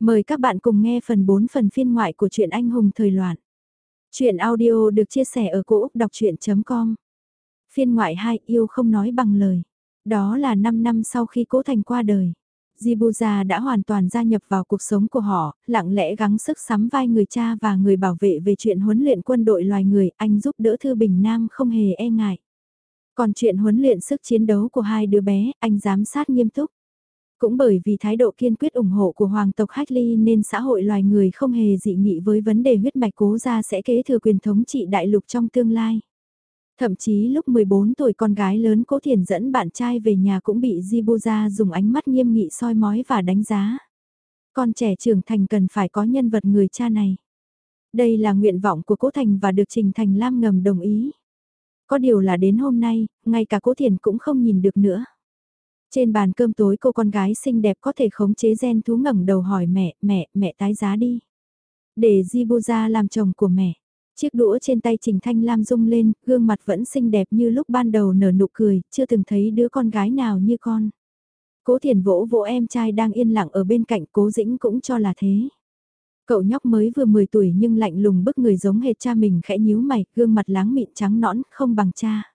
Mời các bạn cùng nghe phần 4 phần phiên ngoại của truyện anh hùng thời loạn. Chuyện audio được chia sẻ ở cỗ đọc chuyện.com Phiên ngoại 2 yêu không nói bằng lời. Đó là 5 năm sau khi cố thành qua đời. Jibuza đã hoàn toàn gia nhập vào cuộc sống của họ, lặng lẽ gắng sức sắm vai người cha và người bảo vệ về chuyện huấn luyện quân đội loài người, anh giúp đỡ Thư Bình Nam không hề e ngại. Còn chuyện huấn luyện sức chiến đấu của hai đứa bé, anh giám sát nghiêm túc. Cũng bởi vì thái độ kiên quyết ủng hộ của hoàng tộc Hách Ly nên xã hội loài người không hề dị nghị với vấn đề huyết mạch cố gia sẽ kế thừa quyền thống trị đại lục trong tương lai. Thậm chí lúc 14 tuổi con gái lớn cố thiền dẫn bạn trai về nhà cũng bị Jibuza dùng ánh mắt nghiêm nghị soi mói và đánh giá. Con trẻ trưởng thành cần phải có nhân vật người cha này. Đây là nguyện vọng của cố thành và được Trình Thành Lam ngầm đồng ý. Có điều là đến hôm nay, ngay cả cố thiền cũng không nhìn được nữa. Trên bàn cơm tối cô con gái xinh đẹp có thể khống chế gen thú ngẩng đầu hỏi mẹ, mẹ, mẹ tái giá đi. Để Jibuza làm chồng của mẹ. Chiếc đũa trên tay Trình Thanh Lam rung lên, gương mặt vẫn xinh đẹp như lúc ban đầu nở nụ cười, chưa từng thấy đứa con gái nào như con. Cố thiền vỗ vỗ em trai đang yên lặng ở bên cạnh cố dĩnh cũng cho là thế. Cậu nhóc mới vừa 10 tuổi nhưng lạnh lùng bức người giống hệt cha mình khẽ nhíu mày, gương mặt láng mịn trắng nõn, không bằng cha.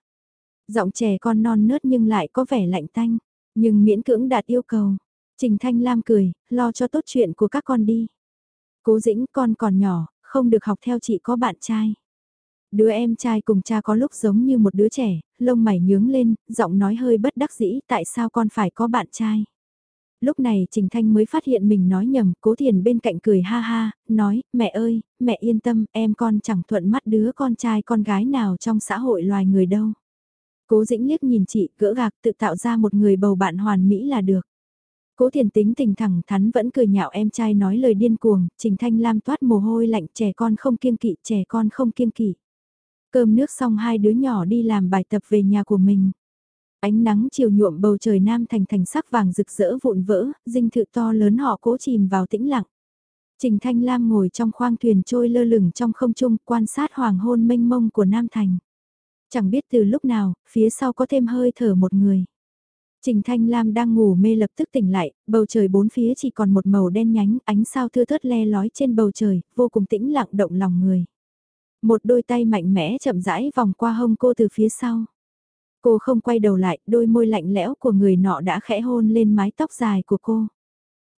Giọng trẻ con non nớt nhưng lại có vẻ lạnh tanh. Nhưng miễn cưỡng đạt yêu cầu. Trình Thanh Lam cười, lo cho tốt chuyện của các con đi. Cố dĩnh con còn nhỏ, không được học theo chị có bạn trai. Đứa em trai cùng cha có lúc giống như một đứa trẻ, lông mày nhướng lên, giọng nói hơi bất đắc dĩ tại sao con phải có bạn trai. Lúc này Trình Thanh mới phát hiện mình nói nhầm, cố thiền bên cạnh cười ha ha, nói, mẹ ơi, mẹ yên tâm, em con chẳng thuận mắt đứa con trai con gái nào trong xã hội loài người đâu. Cố dĩnh liếc nhìn chị, gỡ gạc tự tạo ra một người bầu bạn hoàn mỹ là được. Cố thiền tính tình thẳng thắn vẫn cười nhạo em trai nói lời điên cuồng, Trình Thanh Lam toát mồ hôi lạnh trẻ con không kiêng kỵ, trẻ con không kiêng kỵ. Cơm nước xong hai đứa nhỏ đi làm bài tập về nhà của mình. Ánh nắng chiều nhuộm bầu trời nam thành thành sắc vàng rực rỡ vụn vỡ, dinh thự to lớn họ cố chìm vào tĩnh lặng. Trình Thanh Lam ngồi trong khoang thuyền trôi lơ lửng trong không trung quan sát hoàng hôn mênh mông của Nam Thành. Chẳng biết từ lúc nào, phía sau có thêm hơi thở một người. Trình Thanh Lam đang ngủ mê lập tức tỉnh lại, bầu trời bốn phía chỉ còn một màu đen nhánh, ánh sao thưa thớt le lói trên bầu trời, vô cùng tĩnh lặng động lòng người. Một đôi tay mạnh mẽ chậm rãi vòng qua hông cô từ phía sau. Cô không quay đầu lại, đôi môi lạnh lẽo của người nọ đã khẽ hôn lên mái tóc dài của cô.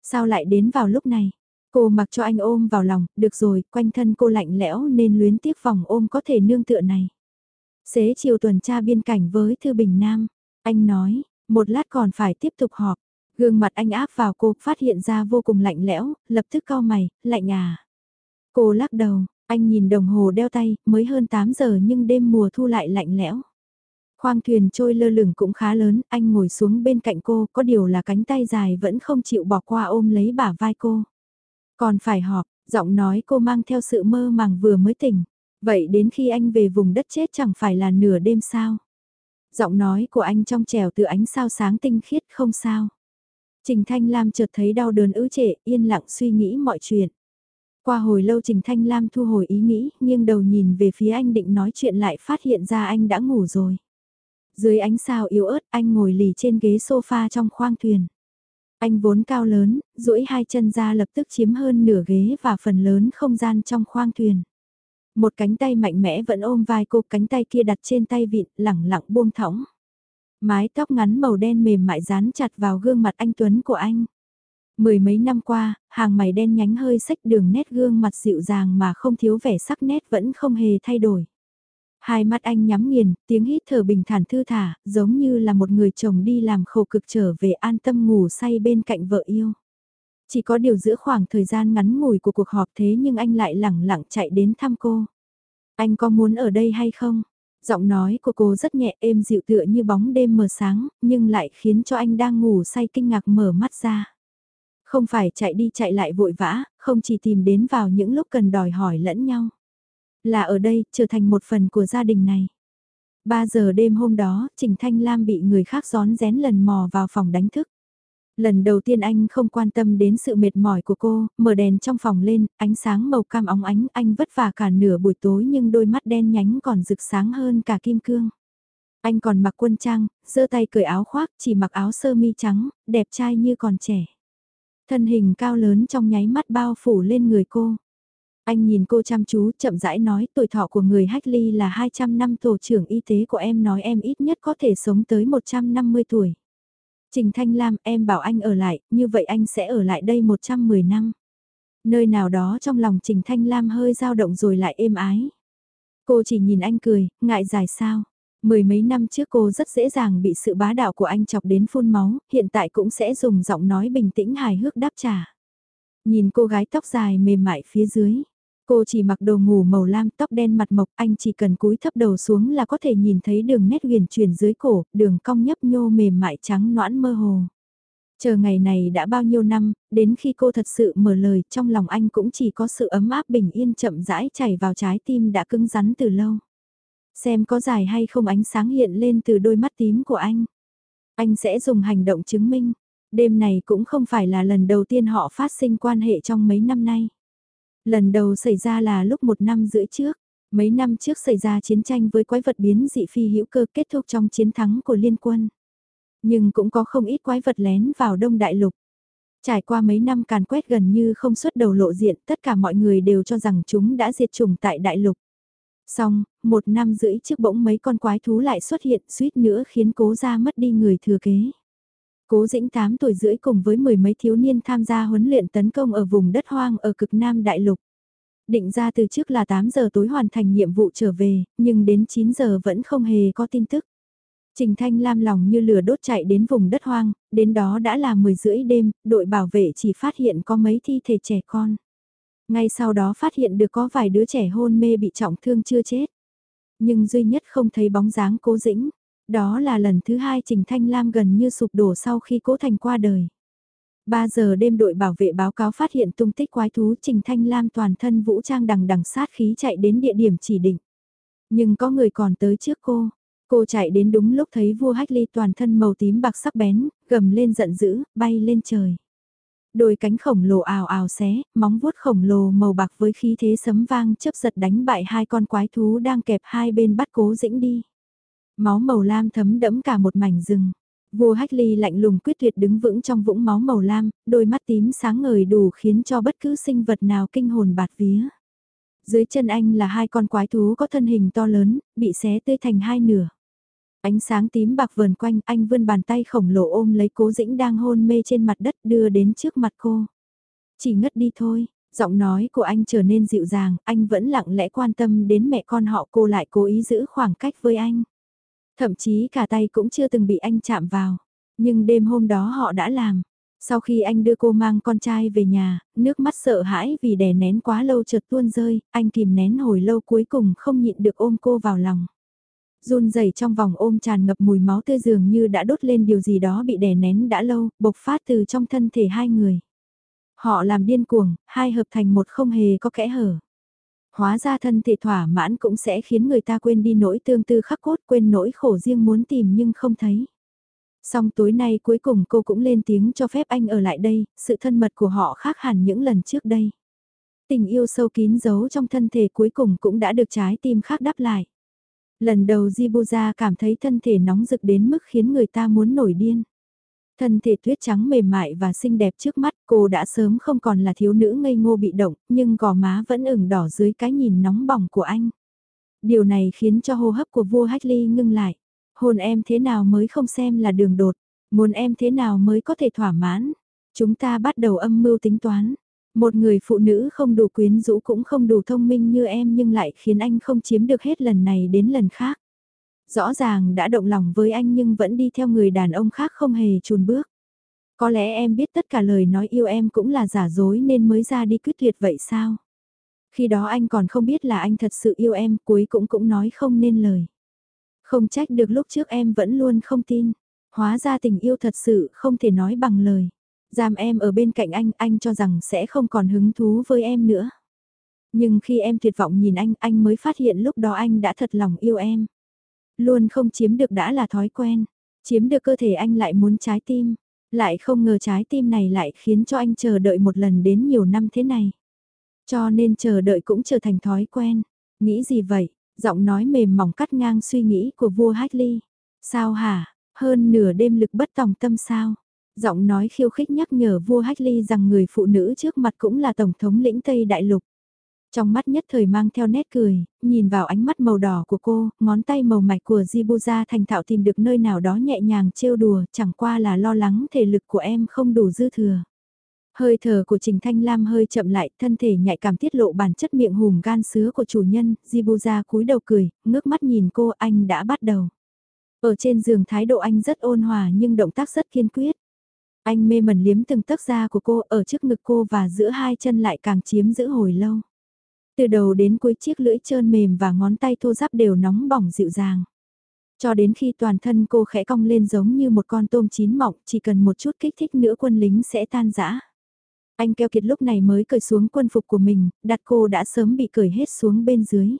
Sao lại đến vào lúc này? Cô mặc cho anh ôm vào lòng, được rồi, quanh thân cô lạnh lẽo nên luyến tiếc vòng ôm có thể nương tựa này. Xế chiều tuần tra biên cảnh với Thư Bình Nam, anh nói, một lát còn phải tiếp tục họp. Gương mặt anh áp vào cô, phát hiện ra vô cùng lạnh lẽo, lập tức cau mày, lạnh à. Cô lắc đầu, anh nhìn đồng hồ đeo tay, mới hơn 8 giờ nhưng đêm mùa thu lại lạnh lẽo. Khoang thuyền trôi lơ lửng cũng khá lớn, anh ngồi xuống bên cạnh cô, có điều là cánh tay dài vẫn không chịu bỏ qua ôm lấy bả vai cô. Còn phải họp, giọng nói cô mang theo sự mơ màng vừa mới tỉnh. Vậy đến khi anh về vùng đất chết chẳng phải là nửa đêm sao? Giọng nói của anh trong trèo từ ánh sao sáng tinh khiết không sao. Trình Thanh Lam chợt thấy đau đớn ứ trệ, yên lặng suy nghĩ mọi chuyện. Qua hồi lâu Trình Thanh Lam thu hồi ý nghĩ, nghiêng đầu nhìn về phía anh định nói chuyện lại phát hiện ra anh đã ngủ rồi. Dưới ánh sao yếu ớt anh ngồi lì trên ghế sofa trong khoang thuyền. Anh vốn cao lớn, duỗi hai chân ra lập tức chiếm hơn nửa ghế và phần lớn không gian trong khoang thuyền. Một cánh tay mạnh mẽ vẫn ôm vai cô, cánh tay kia đặt trên tay vịn, lẳng lặng buông thõng. Mái tóc ngắn màu đen mềm mại dán chặt vào gương mặt anh Tuấn của anh. Mười mấy năm qua, hàng mày đen nhánh hơi sách đường nét gương mặt dịu dàng mà không thiếu vẻ sắc nét vẫn không hề thay đổi. Hai mắt anh nhắm nghiền, tiếng hít thở bình thản thư thả, giống như là một người chồng đi làm khổ cực trở về an tâm ngủ say bên cạnh vợ yêu. Chỉ có điều giữa khoảng thời gian ngắn ngủi của cuộc họp thế nhưng anh lại lẳng lặng chạy đến thăm cô. Anh có muốn ở đây hay không? Giọng nói của cô rất nhẹ êm dịu tựa như bóng đêm mờ sáng, nhưng lại khiến cho anh đang ngủ say kinh ngạc mở mắt ra. Không phải chạy đi chạy lại vội vã, không chỉ tìm đến vào những lúc cần đòi hỏi lẫn nhau. Là ở đây, trở thành một phần của gia đình này. 3 giờ đêm hôm đó, Trình Thanh Lam bị người khác gión rén lần mò vào phòng đánh thức. Lần đầu tiên anh không quan tâm đến sự mệt mỏi của cô, mở đèn trong phòng lên, ánh sáng màu cam óng ánh, anh vất vả cả nửa buổi tối nhưng đôi mắt đen nhánh còn rực sáng hơn cả kim cương. Anh còn mặc quân trang, giơ tay cởi áo khoác, chỉ mặc áo sơ mi trắng, đẹp trai như còn trẻ. Thân hình cao lớn trong nháy mắt bao phủ lên người cô. Anh nhìn cô chăm chú, chậm rãi nói tuổi thọ của người Hách Ly là 200 năm tổ trưởng y tế của em nói em ít nhất có thể sống tới 150 tuổi. Trình Thanh Lam, em bảo anh ở lại, như vậy anh sẽ ở lại đây 110 năm. Nơi nào đó trong lòng Trình Thanh Lam hơi dao động rồi lại êm ái. Cô chỉ nhìn anh cười, ngại dài sao. Mười mấy năm trước cô rất dễ dàng bị sự bá đạo của anh chọc đến phun máu, hiện tại cũng sẽ dùng giọng nói bình tĩnh hài hước đáp trả. Nhìn cô gái tóc dài mềm mại phía dưới. Cô chỉ mặc đồ ngủ màu lam tóc đen mặt mộc anh chỉ cần cúi thấp đầu xuống là có thể nhìn thấy đường nét huyền chuyển dưới cổ, đường cong nhấp nhô mềm mại trắng noãn mơ hồ. Chờ ngày này đã bao nhiêu năm, đến khi cô thật sự mở lời trong lòng anh cũng chỉ có sự ấm áp bình yên chậm rãi chảy vào trái tim đã cứng rắn từ lâu. Xem có dài hay không ánh sáng hiện lên từ đôi mắt tím của anh. Anh sẽ dùng hành động chứng minh. Đêm này cũng không phải là lần đầu tiên họ phát sinh quan hệ trong mấy năm nay. Lần đầu xảy ra là lúc một năm rưỡi trước. Mấy năm trước xảy ra chiến tranh với quái vật biến dị phi hữu cơ kết thúc trong chiến thắng của liên quân. Nhưng cũng có không ít quái vật lén vào đông đại lục. Trải qua mấy năm càn quét gần như không xuất đầu lộ diện, tất cả mọi người đều cho rằng chúng đã diệt chủng tại đại lục. Xong, một năm rưỡi trước bỗng mấy con quái thú lại xuất hiện suýt nữa khiến cố gia mất đi người thừa kế. Cố dĩnh 8 tuổi rưỡi cùng với mười mấy thiếu niên tham gia huấn luyện tấn công ở vùng đất hoang ở cực Nam Đại Lục. Định ra từ trước là 8 giờ tối hoàn thành nhiệm vụ trở về, nhưng đến 9 giờ vẫn không hề có tin tức. Trình Thanh Lam lòng như lửa đốt chạy đến vùng đất hoang, đến đó đã là 10 rưỡi đêm, đội bảo vệ chỉ phát hiện có mấy thi thể trẻ con. Ngay sau đó phát hiện được có vài đứa trẻ hôn mê bị trọng thương chưa chết. Nhưng duy nhất không thấy bóng dáng cố dĩnh. Đó là lần thứ hai Trình Thanh Lam gần như sụp đổ sau khi cố thành qua đời. 3 giờ đêm đội bảo vệ báo cáo phát hiện tung tích quái thú Trình Thanh Lam toàn thân vũ trang đằng đằng sát khí chạy đến địa điểm chỉ định. Nhưng có người còn tới trước cô. Cô chạy đến đúng lúc thấy vua hách ly toàn thân màu tím bạc sắc bén, gầm lên giận dữ, bay lên trời. Đôi cánh khổng lồ ào ào xé, móng vuốt khổng lồ màu bạc với khí thế sấm vang chấp giật đánh bại hai con quái thú đang kẹp hai bên bắt cố dĩnh đi. Máu màu lam thấm đẫm cả một mảnh rừng. Vua Hách Ly lạnh lùng quyết tuyệt đứng vững trong vũng máu màu lam, đôi mắt tím sáng ngời đủ khiến cho bất cứ sinh vật nào kinh hồn bạt vía. Dưới chân anh là hai con quái thú có thân hình to lớn, bị xé tươi thành hai nửa. Ánh sáng tím bạc vờn quanh, anh vươn bàn tay khổng lồ ôm lấy cố dĩnh đang hôn mê trên mặt đất đưa đến trước mặt cô. Chỉ ngất đi thôi, giọng nói của anh trở nên dịu dàng, anh vẫn lặng lẽ quan tâm đến mẹ con họ cô lại cố ý giữ khoảng cách với anh. Thậm chí cả tay cũng chưa từng bị anh chạm vào. Nhưng đêm hôm đó họ đã làm. Sau khi anh đưa cô mang con trai về nhà, nước mắt sợ hãi vì đè nén quá lâu chợt tuôn rơi, anh kìm nén hồi lâu cuối cùng không nhịn được ôm cô vào lòng. Run rẩy trong vòng ôm tràn ngập mùi máu tươi dường như đã đốt lên điều gì đó bị đè nén đã lâu, bộc phát từ trong thân thể hai người. Họ làm điên cuồng, hai hợp thành một không hề có kẽ hở. Hóa ra thân thể thỏa mãn cũng sẽ khiến người ta quên đi nỗi tương tư khắc cốt quên nỗi khổ riêng muốn tìm nhưng không thấy. Xong tối nay cuối cùng cô cũng lên tiếng cho phép anh ở lại đây, sự thân mật của họ khác hẳn những lần trước đây. Tình yêu sâu kín giấu trong thân thể cuối cùng cũng đã được trái tim khác đáp lại. Lần đầu Jibuza cảm thấy thân thể nóng rực đến mức khiến người ta muốn nổi điên. Thân thể tuyết trắng mềm mại và xinh đẹp trước mắt cô đã sớm không còn là thiếu nữ ngây ngô bị động, nhưng gò má vẫn ửng đỏ dưới cái nhìn nóng bỏng của anh. Điều này khiến cho hô hấp của vua Hách Ly ngưng lại. Hôn em thế nào mới không xem là đường đột, muốn em thế nào mới có thể thỏa mãn. Chúng ta bắt đầu âm mưu tính toán. Một người phụ nữ không đủ quyến rũ cũng không đủ thông minh như em nhưng lại khiến anh không chiếm được hết lần này đến lần khác. Rõ ràng đã động lòng với anh nhưng vẫn đi theo người đàn ông khác không hề chùn bước. Có lẽ em biết tất cả lời nói yêu em cũng là giả dối nên mới ra đi quyết tuyệt vậy sao? Khi đó anh còn không biết là anh thật sự yêu em cuối cũng cũng nói không nên lời. Không trách được lúc trước em vẫn luôn không tin. Hóa ra tình yêu thật sự không thể nói bằng lời. Giam em ở bên cạnh anh, anh cho rằng sẽ không còn hứng thú với em nữa. Nhưng khi em tuyệt vọng nhìn anh, anh mới phát hiện lúc đó anh đã thật lòng yêu em. Luôn không chiếm được đã là thói quen. Chiếm được cơ thể anh lại muốn trái tim. Lại không ngờ trái tim này lại khiến cho anh chờ đợi một lần đến nhiều năm thế này. Cho nên chờ đợi cũng trở thành thói quen. Nghĩ gì vậy? Giọng nói mềm mỏng cắt ngang suy nghĩ của vua Hadley. Sao hả? Hơn nửa đêm lực bất tòng tâm sao? Giọng nói khiêu khích nhắc nhở vua Hadley rằng người phụ nữ trước mặt cũng là Tổng thống lĩnh Tây Đại Lục. Trong mắt nhất thời mang theo nét cười, nhìn vào ánh mắt màu đỏ của cô, ngón tay màu mạch của Jibuza thành thạo tìm được nơi nào đó nhẹ nhàng trêu đùa, chẳng qua là lo lắng thể lực của em không đủ dư thừa. Hơi thở của Trình Thanh Lam hơi chậm lại, thân thể nhạy cảm tiết lộ bản chất miệng hùm gan sứa của chủ nhân, Jibuza cúi đầu cười, ngước mắt nhìn cô anh đã bắt đầu. Ở trên giường thái độ anh rất ôn hòa nhưng động tác rất kiên quyết. Anh mê mẩn liếm từng tấc da của cô ở trước ngực cô và giữa hai chân lại càng chiếm giữ hồi lâu. Từ đầu đến cuối chiếc lưỡi trơn mềm và ngón tay thô ráp đều nóng bỏng dịu dàng. Cho đến khi toàn thân cô khẽ cong lên giống như một con tôm chín mọng, chỉ cần một chút kích thích nữa quân lính sẽ tan rã. Anh keo kiệt lúc này mới cởi xuống quân phục của mình, đặt cô đã sớm bị cởi hết xuống bên dưới.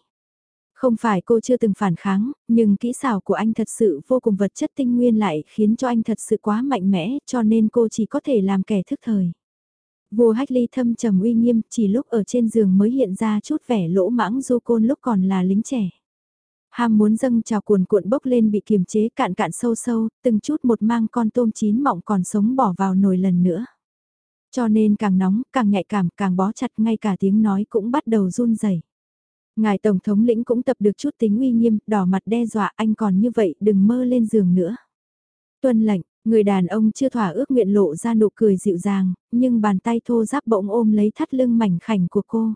Không phải cô chưa từng phản kháng, nhưng kỹ xảo của anh thật sự vô cùng vật chất tinh nguyên lại khiến cho anh thật sự quá mạnh mẽ cho nên cô chỉ có thể làm kẻ thức thời. Vua Hách Ly thâm trầm uy nghiêm chỉ lúc ở trên giường mới hiện ra chút vẻ lỗ mãng du côn lúc còn là lính trẻ. Ham muốn dâng trào cuồn cuộn bốc lên bị kiềm chế cạn cạn sâu sâu, từng chút một mang con tôm chín mọng còn sống bỏ vào nồi lần nữa. Cho nên càng nóng, càng nhạy cảm, càng bó chặt ngay cả tiếng nói cũng bắt đầu run rẩy. Ngài Tổng thống lĩnh cũng tập được chút tính uy nghiêm, đỏ mặt đe dọa anh còn như vậy đừng mơ lên giường nữa. Tuân lệnh, người đàn ông chưa thỏa ước nguyện lộ ra nụ cười dịu dàng, nhưng bàn tay thô giáp bỗng ôm lấy thắt lưng mảnh khảnh của cô.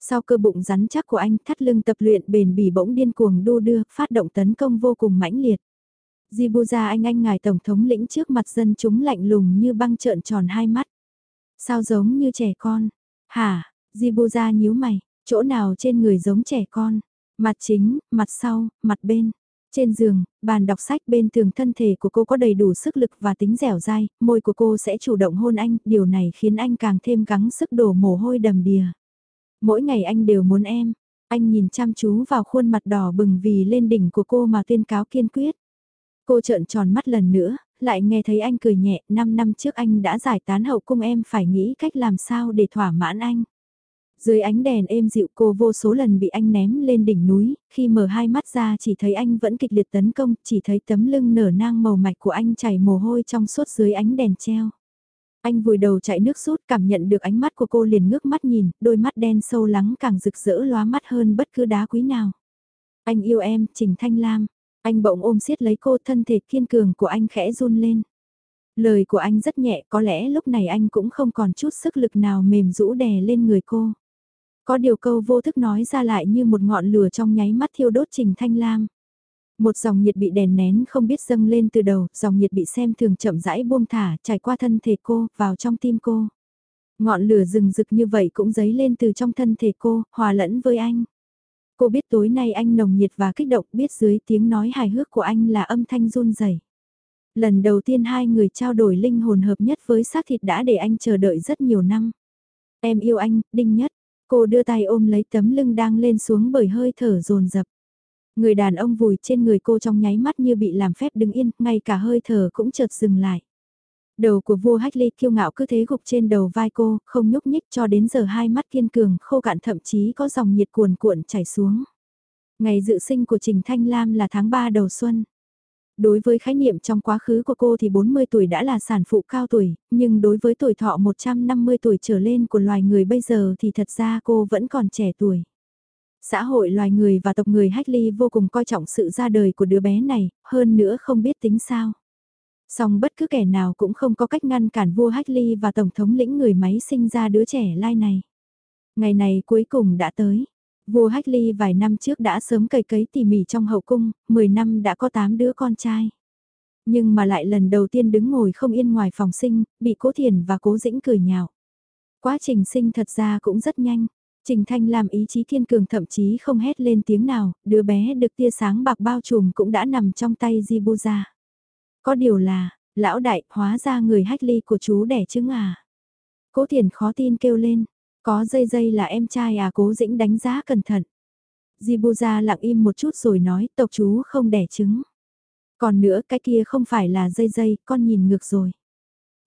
Sau cơ bụng rắn chắc của anh, thắt lưng tập luyện bền bỉ bỗng điên cuồng đu đưa, phát động tấn công vô cùng mãnh liệt. Jibuza anh anh ngài tổng thống lĩnh trước mặt dân chúng lạnh lùng như băng trợn tròn hai mắt. Sao giống như trẻ con? Hả? Jibuza nhíu mày, chỗ nào trên người giống trẻ con? Mặt chính, mặt sau, mặt bên. Trên giường, bàn đọc sách bên tường thân thể của cô có đầy đủ sức lực và tính dẻo dai, môi của cô sẽ chủ động hôn anh, điều này khiến anh càng thêm gắng sức đổ mồ hôi đầm đìa. Mỗi ngày anh đều muốn em, anh nhìn chăm chú vào khuôn mặt đỏ bừng vì lên đỉnh của cô mà tuyên cáo kiên quyết. Cô trợn tròn mắt lần nữa, lại nghe thấy anh cười nhẹ, 5 năm trước anh đã giải tán hậu cung em phải nghĩ cách làm sao để thỏa mãn anh. Dưới ánh đèn êm dịu cô vô số lần bị anh ném lên đỉnh núi, khi mở hai mắt ra chỉ thấy anh vẫn kịch liệt tấn công, chỉ thấy tấm lưng nở nang màu mạch của anh chảy mồ hôi trong suốt dưới ánh đèn treo. Anh vùi đầu chạy nước rút cảm nhận được ánh mắt của cô liền ngước mắt nhìn, đôi mắt đen sâu lắng càng rực rỡ lóa mắt hơn bất cứ đá quý nào. Anh yêu em, Trình Thanh Lam. Anh bỗng ôm siết lấy cô thân thể kiên cường của anh khẽ run lên. Lời của anh rất nhẹ có lẽ lúc này anh cũng không còn chút sức lực nào mềm rũ đè lên người cô. Có điều câu vô thức nói ra lại như một ngọn lửa trong nháy mắt thiêu đốt Trình Thanh Lam. Một dòng nhiệt bị đèn nén không biết dâng lên từ đầu, dòng nhiệt bị xem thường chậm rãi buông thả, trải qua thân thể cô, vào trong tim cô. Ngọn lửa rừng rực như vậy cũng dấy lên từ trong thân thể cô, hòa lẫn với anh. Cô biết tối nay anh nồng nhiệt và kích động, biết dưới tiếng nói hài hước của anh là âm thanh run rẩy. Lần đầu tiên hai người trao đổi linh hồn hợp nhất với xác thịt đã để anh chờ đợi rất nhiều năm. Em yêu anh, đinh nhất. Cô đưa tay ôm lấy tấm lưng đang lên xuống bởi hơi thở dồn dập. Người đàn ông vùi trên người cô trong nháy mắt như bị làm phép đứng yên, ngay cả hơi thở cũng chợt dừng lại. Đầu của vua Hách Ly kiêu ngạo cứ thế gục trên đầu vai cô, không nhúc nhích cho đến giờ hai mắt kiên cường, khô cạn thậm chí có dòng nhiệt cuồn cuộn chảy xuống. Ngày dự sinh của Trình Thanh Lam là tháng 3 đầu xuân. Đối với khái niệm trong quá khứ của cô thì 40 tuổi đã là sản phụ cao tuổi, nhưng đối với tuổi thọ 150 tuổi trở lên của loài người bây giờ thì thật ra cô vẫn còn trẻ tuổi. Xã hội loài người và tộc người Hách Ly vô cùng coi trọng sự ra đời của đứa bé này, hơn nữa không biết tính sao. Song bất cứ kẻ nào cũng không có cách ngăn cản vua Hách Ly và tổng thống lĩnh người máy sinh ra đứa trẻ lai này. Ngày này cuối cùng đã tới. Vua Hách Ly vài năm trước đã sớm cày cấy tỉ mỉ trong hậu cung, 10 năm đã có 8 đứa con trai. Nhưng mà lại lần đầu tiên đứng ngồi không yên ngoài phòng sinh, bị cố thiền và cố dĩnh cười nhạo. Quá trình sinh thật ra cũng rất nhanh. Trình Thanh làm ý chí kiên cường thậm chí không hét lên tiếng nào, đứa bé được tia sáng bạc bao trùm cũng đã nằm trong tay Jibuza. Có điều là, lão đại, hóa ra người hách ly của chú đẻ trứng à. Cố thiền khó tin kêu lên, có dây dây là em trai à cố dĩnh đánh giá cẩn thận. Jibuza lặng im một chút rồi nói tộc chú không đẻ trứng. Còn nữa cái kia không phải là dây dây, con nhìn ngược rồi.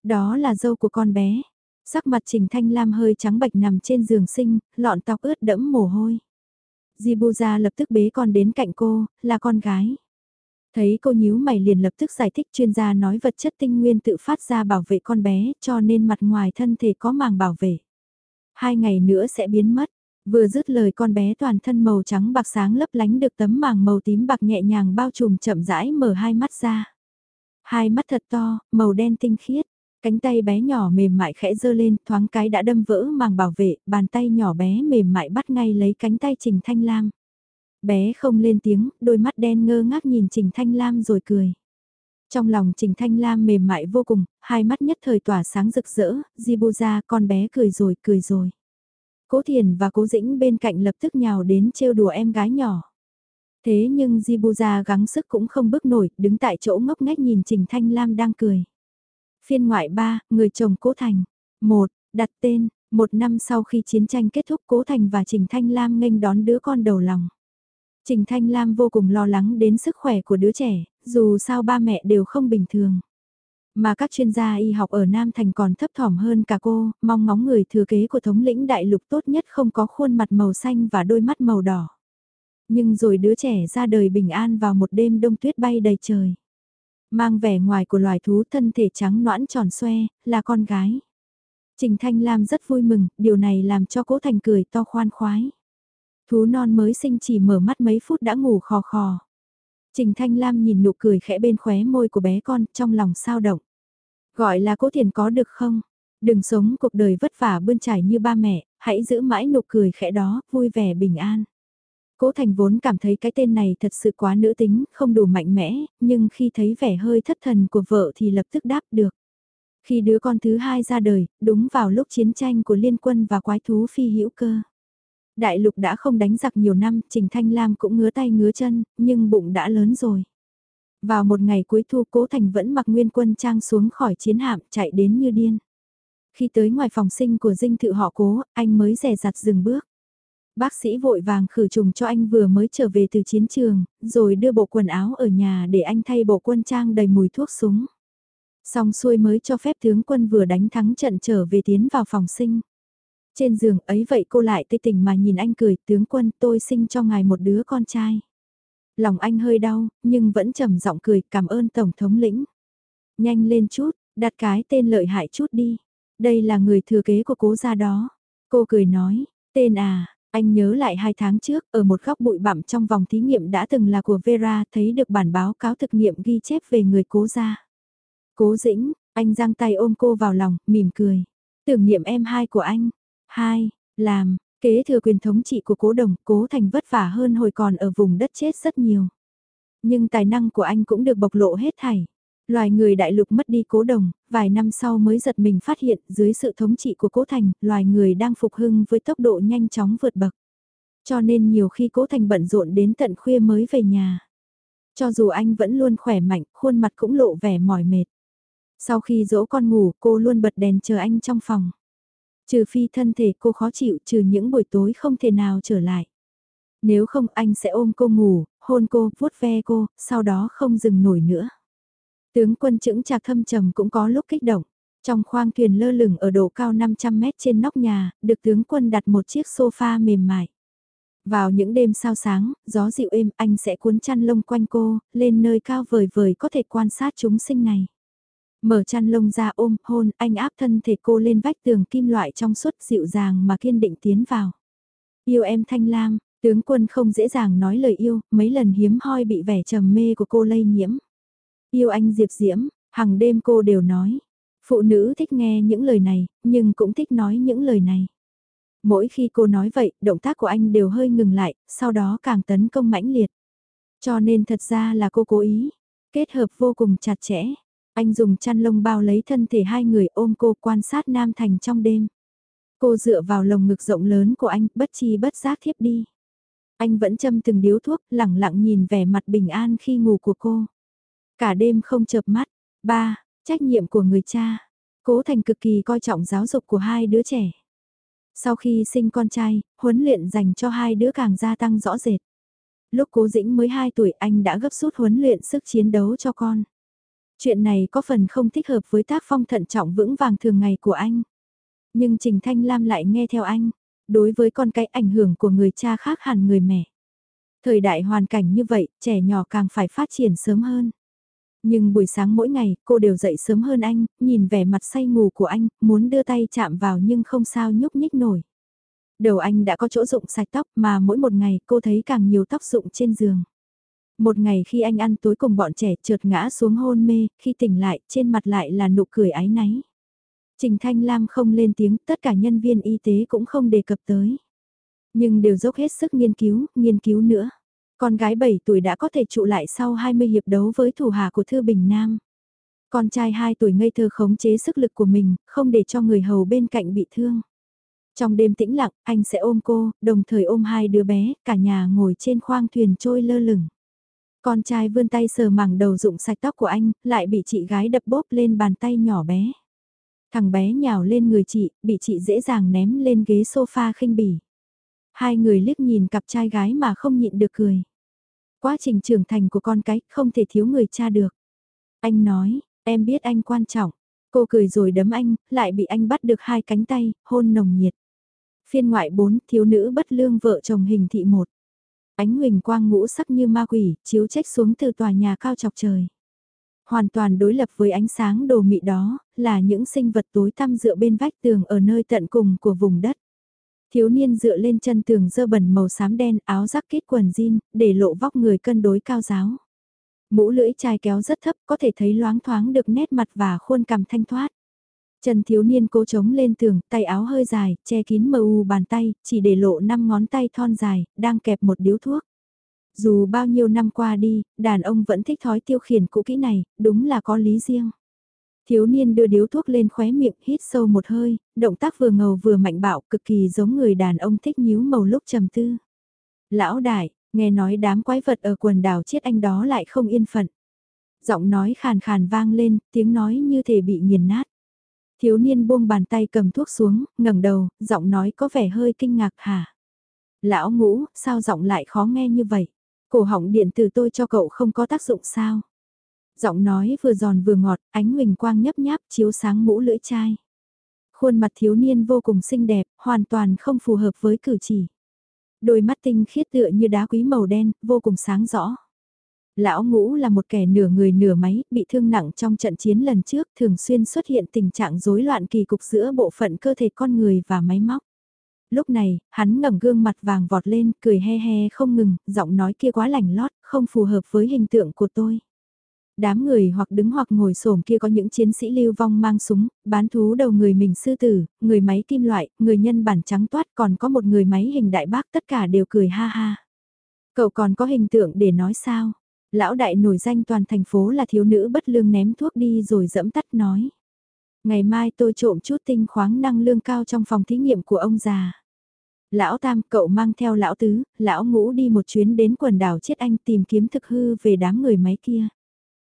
Đó là dâu của con bé. Sắc mặt Trình Thanh Lam hơi trắng bạch nằm trên giường sinh, lọn tóc ướt đẫm mồ hôi. Jibuza lập tức bế con đến cạnh cô, là con gái. Thấy cô nhíu mày liền lập tức giải thích chuyên gia nói vật chất tinh nguyên tự phát ra bảo vệ con bé cho nên mặt ngoài thân thể có màng bảo vệ. Hai ngày nữa sẽ biến mất. Vừa dứt lời con bé toàn thân màu trắng bạc sáng lấp lánh được tấm màng màu tím bạc nhẹ nhàng bao trùm chậm rãi mở hai mắt ra. Hai mắt thật to, màu đen tinh khiết. Cánh tay bé nhỏ mềm mại khẽ dơ lên, thoáng cái đã đâm vỡ màng bảo vệ, bàn tay nhỏ bé mềm mại bắt ngay lấy cánh tay Trình Thanh Lam. Bé không lên tiếng, đôi mắt đen ngơ ngác nhìn Trình Thanh Lam rồi cười. Trong lòng Trình Thanh Lam mềm mại vô cùng, hai mắt nhất thời tỏa sáng rực rỡ, Jibu ra con bé cười rồi cười rồi. Cố Thiền và Cố Dĩnh bên cạnh lập tức nhào đến trêu đùa em gái nhỏ. Thế nhưng Jibuza gắng sức cũng không bước nổi, đứng tại chỗ ngốc nghếch nhìn Trình Thanh Lam đang cười. Phiên ngoại 3, người chồng Cố Thành. 1. Đặt tên, một năm sau khi chiến tranh kết thúc Cố Thành và Trình Thanh Lam nghênh đón đứa con đầu lòng. Trình Thanh Lam vô cùng lo lắng đến sức khỏe của đứa trẻ, dù sao ba mẹ đều không bình thường. Mà các chuyên gia y học ở Nam Thành còn thấp thỏm hơn cả cô, mong ngóng người thừa kế của thống lĩnh đại lục tốt nhất không có khuôn mặt màu xanh và đôi mắt màu đỏ. Nhưng rồi đứa trẻ ra đời bình an vào một đêm đông tuyết bay đầy trời. Mang vẻ ngoài của loài thú thân thể trắng noãn tròn xoe, là con gái. Trình Thanh Lam rất vui mừng, điều này làm cho cố thành cười to khoan khoái. Thú non mới sinh chỉ mở mắt mấy phút đã ngủ khò khò. Trình Thanh Lam nhìn nụ cười khẽ bên khóe môi của bé con, trong lòng sao động. Gọi là cố thiền có được không? Đừng sống cuộc đời vất vả bươn trải như ba mẹ, hãy giữ mãi nụ cười khẽ đó, vui vẻ bình an. Cố Thành vốn cảm thấy cái tên này thật sự quá nữ tính, không đủ mạnh mẽ, nhưng khi thấy vẻ hơi thất thần của vợ thì lập tức đáp được. Khi đứa con thứ hai ra đời, đúng vào lúc chiến tranh của liên quân và quái thú phi hữu cơ. Đại lục đã không đánh giặc nhiều năm, Trình Thanh Lam cũng ngứa tay ngứa chân, nhưng bụng đã lớn rồi. Vào một ngày cuối thu Cố Thành vẫn mặc nguyên quân trang xuống khỏi chiến hạm chạy đến như điên. Khi tới ngoài phòng sinh của dinh thự họ cố, anh mới rè rặt dừng bước. Bác sĩ vội vàng khử trùng cho anh vừa mới trở về từ chiến trường, rồi đưa bộ quần áo ở nhà để anh thay bộ quân trang đầy mùi thuốc súng. Xong xuôi mới cho phép tướng quân vừa đánh thắng trận trở về tiến vào phòng sinh. Trên giường ấy vậy cô lại tê tình mà nhìn anh cười, tướng quân tôi sinh cho ngài một đứa con trai. Lòng anh hơi đau, nhưng vẫn trầm giọng cười cảm ơn Tổng thống lĩnh. Nhanh lên chút, đặt cái tên lợi hại chút đi. Đây là người thừa kế của cố gia đó. Cô cười nói, tên à, anh nhớ lại hai tháng trước, ở một góc bụi bặm trong vòng thí nghiệm đã từng là của Vera, thấy được bản báo cáo thực nghiệm ghi chép về người cố gia. Cố dĩnh, anh giang tay ôm cô vào lòng, mỉm cười. Tưởng niệm em hai của anh. Hai, làm, kế thừa quyền thống trị của cố đồng, cố thành vất vả hơn hồi còn ở vùng đất chết rất nhiều. Nhưng tài năng của anh cũng được bộc lộ hết thảy. Loài người đại lục mất đi cố đồng, vài năm sau mới giật mình phát hiện dưới sự thống trị của cố thành, loài người đang phục hưng với tốc độ nhanh chóng vượt bậc. Cho nên nhiều khi cố thành bận rộn đến tận khuya mới về nhà. Cho dù anh vẫn luôn khỏe mạnh, khuôn mặt cũng lộ vẻ mỏi mệt. Sau khi dỗ con ngủ, cô luôn bật đèn chờ anh trong phòng. Trừ phi thân thể cô khó chịu, trừ những buổi tối không thể nào trở lại. Nếu không anh sẽ ôm cô ngủ, hôn cô, vuốt ve cô, sau đó không dừng nổi nữa. Tướng quân chững chạc thâm trầm cũng có lúc kích động. Trong khoang thuyền lơ lửng ở độ cao 500 mét trên nóc nhà, được tướng quân đặt một chiếc sofa mềm mại. Vào những đêm sao sáng, gió dịu êm anh sẽ cuốn chăn lông quanh cô, lên nơi cao vời vời có thể quan sát chúng sinh này. Mở chăn lông ra ôm, hôn, anh áp thân thể cô lên vách tường kim loại trong suốt dịu dàng mà kiên định tiến vào. Yêu em thanh lam, tướng quân không dễ dàng nói lời yêu, mấy lần hiếm hoi bị vẻ trầm mê của cô lây nhiễm. Yêu anh Diệp Diễm, hàng đêm cô đều nói. Phụ nữ thích nghe những lời này, nhưng cũng thích nói những lời này. Mỗi khi cô nói vậy, động tác của anh đều hơi ngừng lại, sau đó càng tấn công mãnh liệt. Cho nên thật ra là cô cố ý, kết hợp vô cùng chặt chẽ. Anh dùng chăn lông bao lấy thân thể hai người ôm cô quan sát Nam Thành trong đêm. Cô dựa vào lồng ngực rộng lớn của anh, bất chi bất giác thiếp đi. Anh vẫn châm từng điếu thuốc, lẳng lặng nhìn vẻ mặt bình an khi ngủ của cô. Cả đêm không chợp mắt. Ba, trách nhiệm của người cha. Cố Thành cực kỳ coi trọng giáo dục của hai đứa trẻ. Sau khi sinh con trai, huấn luyện dành cho hai đứa càng gia tăng rõ rệt. Lúc cố dĩnh mới 2 tuổi anh đã gấp rút huấn luyện sức chiến đấu cho con. Chuyện này có phần không thích hợp với tác phong thận trọng vững vàng thường ngày của anh. Nhưng Trình Thanh Lam lại nghe theo anh. Đối với con cái ảnh hưởng của người cha khác hẳn người mẹ. Thời đại hoàn cảnh như vậy, trẻ nhỏ càng phải phát triển sớm hơn. Nhưng buổi sáng mỗi ngày, cô đều dậy sớm hơn anh, nhìn vẻ mặt say ngủ của anh, muốn đưa tay chạm vào nhưng không sao nhúc nhích nổi. Đầu anh đã có chỗ rụng sạch tóc mà mỗi một ngày cô thấy càng nhiều tóc rụng trên giường. Một ngày khi anh ăn tối cùng bọn trẻ trượt ngã xuống hôn mê, khi tỉnh lại, trên mặt lại là nụ cười ái náy. Trình Thanh Lam không lên tiếng, tất cả nhân viên y tế cũng không đề cập tới. Nhưng đều dốc hết sức nghiên cứu, nghiên cứu nữa. Con gái 7 tuổi đã có thể trụ lại sau 20 hiệp đấu với thủ hạ của Thư Bình Nam. Con trai 2 tuổi ngây thơ khống chế sức lực của mình, không để cho người hầu bên cạnh bị thương. Trong đêm tĩnh lặng, anh sẽ ôm cô, đồng thời ôm hai đứa bé, cả nhà ngồi trên khoang thuyền trôi lơ lửng. Con trai vươn tay sờ mảng đầu rụng sạch tóc của anh, lại bị chị gái đập bóp lên bàn tay nhỏ bé. Thằng bé nhào lên người chị, bị chị dễ dàng ném lên ghế sofa khinh bỉ. Hai người liếc nhìn cặp trai gái mà không nhịn được cười. Quá trình trưởng thành của con cái không thể thiếu người cha được. Anh nói, em biết anh quan trọng. Cô cười rồi đấm anh, lại bị anh bắt được hai cánh tay, hôn nồng nhiệt. Phiên ngoại 4, thiếu nữ bất lương vợ chồng hình thị một. Ánh huỳnh quang ngũ sắc như ma quỷ, chiếu trách xuống từ tòa nhà cao chọc trời. Hoàn toàn đối lập với ánh sáng đồ mị đó, là những sinh vật tối tăm dựa bên vách tường ở nơi tận cùng của vùng đất. Thiếu niên dựa lên chân tường dơ bẩn màu xám đen áo rắc kết quần jean, để lộ vóc người cân đối cao giáo. Mũ lưỡi chai kéo rất thấp có thể thấy loáng thoáng được nét mặt và khuôn cằm thanh thoát. Chân thiếu niên cố chống lên tường, tay áo hơi dài, che kín mờ u bàn tay, chỉ để lộ năm ngón tay thon dài, đang kẹp một điếu thuốc. Dù bao nhiêu năm qua đi, đàn ông vẫn thích thói tiêu khiển cũ kỹ này, đúng là có lý riêng. Thiếu niên đưa điếu thuốc lên khóe miệng, hít sâu một hơi, động tác vừa ngầu vừa mạnh bạo, cực kỳ giống người đàn ông thích nhíu màu lúc trầm tư. Lão đại, nghe nói đám quái vật ở quần đảo chết anh đó lại không yên phận. Giọng nói khàn khàn vang lên, tiếng nói như thể bị nghiền nát. Thiếu niên buông bàn tay cầm thuốc xuống, ngẩng đầu, giọng nói có vẻ hơi kinh ngạc hả? Lão ngũ, sao giọng lại khó nghe như vậy? Cổ họng điện từ tôi cho cậu không có tác dụng sao? Giọng nói vừa giòn vừa ngọt, ánh huỳnh quang nhấp nháp chiếu sáng mũ lưỡi chai. Khuôn mặt thiếu niên vô cùng xinh đẹp, hoàn toàn không phù hợp với cử chỉ. Đôi mắt tinh khiết tựa như đá quý màu đen, vô cùng sáng rõ. Lão ngũ là một kẻ nửa người nửa máy, bị thương nặng trong trận chiến lần trước, thường xuyên xuất hiện tình trạng rối loạn kỳ cục giữa bộ phận cơ thể con người và máy móc. Lúc này, hắn ngẩng gương mặt vàng vọt lên, cười he he không ngừng, giọng nói kia quá lành lót, không phù hợp với hình tượng của tôi. Đám người hoặc đứng hoặc ngồi xổm kia có những chiến sĩ lưu vong mang súng, bán thú đầu người mình sư tử, người máy kim loại, người nhân bản trắng toát còn có một người máy hình đại bác tất cả đều cười ha ha. Cậu còn có hình tượng để nói sao? Lão đại nổi danh toàn thành phố là thiếu nữ bất lương ném thuốc đi rồi dẫm tắt nói. Ngày mai tôi trộm chút tinh khoáng năng lương cao trong phòng thí nghiệm của ông già. Lão Tam cậu mang theo lão tứ, lão ngũ đi một chuyến đến quần đảo chết anh tìm kiếm thực hư về đám người máy kia.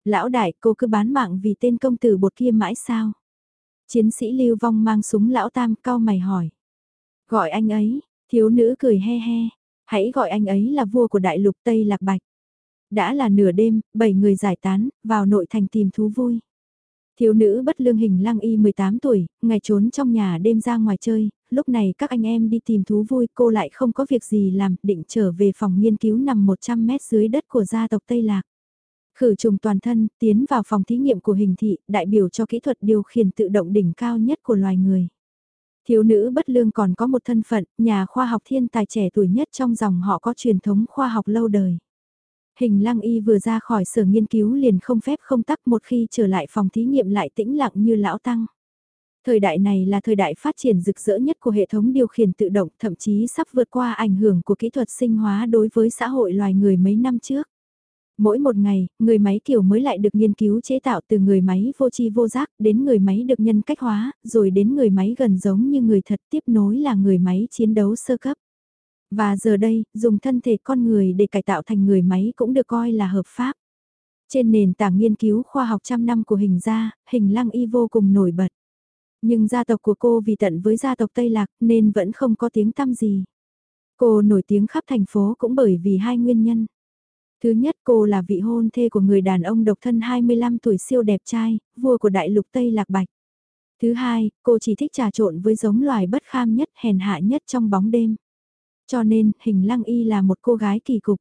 Lão đại cô cứ bán mạng vì tên công tử bột kia mãi sao? Chiến sĩ lưu vong mang súng lão Tam cao mày hỏi. Gọi anh ấy, thiếu nữ cười he he, hãy gọi anh ấy là vua của đại lục Tây Lạc Bạch. Đã là nửa đêm, bảy người giải tán, vào nội thành tìm thú vui. Thiếu nữ bất lương hình lăng y 18 tuổi, ngày trốn trong nhà đêm ra ngoài chơi, lúc này các anh em đi tìm thú vui cô lại không có việc gì làm, định trở về phòng nghiên cứu nằm 100 mét dưới đất của gia tộc Tây Lạc. Khử trùng toàn thân, tiến vào phòng thí nghiệm của hình thị, đại biểu cho kỹ thuật điều khiển tự động đỉnh cao nhất của loài người. Thiếu nữ bất lương còn có một thân phận, nhà khoa học thiên tài trẻ tuổi nhất trong dòng họ có truyền thống khoa học lâu đời. Hình lăng y vừa ra khỏi sở nghiên cứu liền không phép không tắc một khi trở lại phòng thí nghiệm lại tĩnh lặng như lão tăng. Thời đại này là thời đại phát triển rực rỡ nhất của hệ thống điều khiển tự động thậm chí sắp vượt qua ảnh hưởng của kỹ thuật sinh hóa đối với xã hội loài người mấy năm trước. Mỗi một ngày, người máy kiểu mới lại được nghiên cứu chế tạo từ người máy vô tri vô giác đến người máy được nhân cách hóa, rồi đến người máy gần giống như người thật tiếp nối là người máy chiến đấu sơ cấp. Và giờ đây, dùng thân thể con người để cải tạo thành người máy cũng được coi là hợp pháp. Trên nền tảng nghiên cứu khoa học trăm năm của hình gia, hình lăng y vô cùng nổi bật. Nhưng gia tộc của cô vì tận với gia tộc Tây Lạc nên vẫn không có tiếng tăm gì. Cô nổi tiếng khắp thành phố cũng bởi vì hai nguyên nhân. Thứ nhất cô là vị hôn thê của người đàn ông độc thân 25 tuổi siêu đẹp trai, vua của đại lục Tây Lạc Bạch. Thứ hai, cô chỉ thích trà trộn với giống loài bất kham nhất hèn hạ nhất trong bóng đêm. Cho nên, hình lăng y là một cô gái kỳ cục.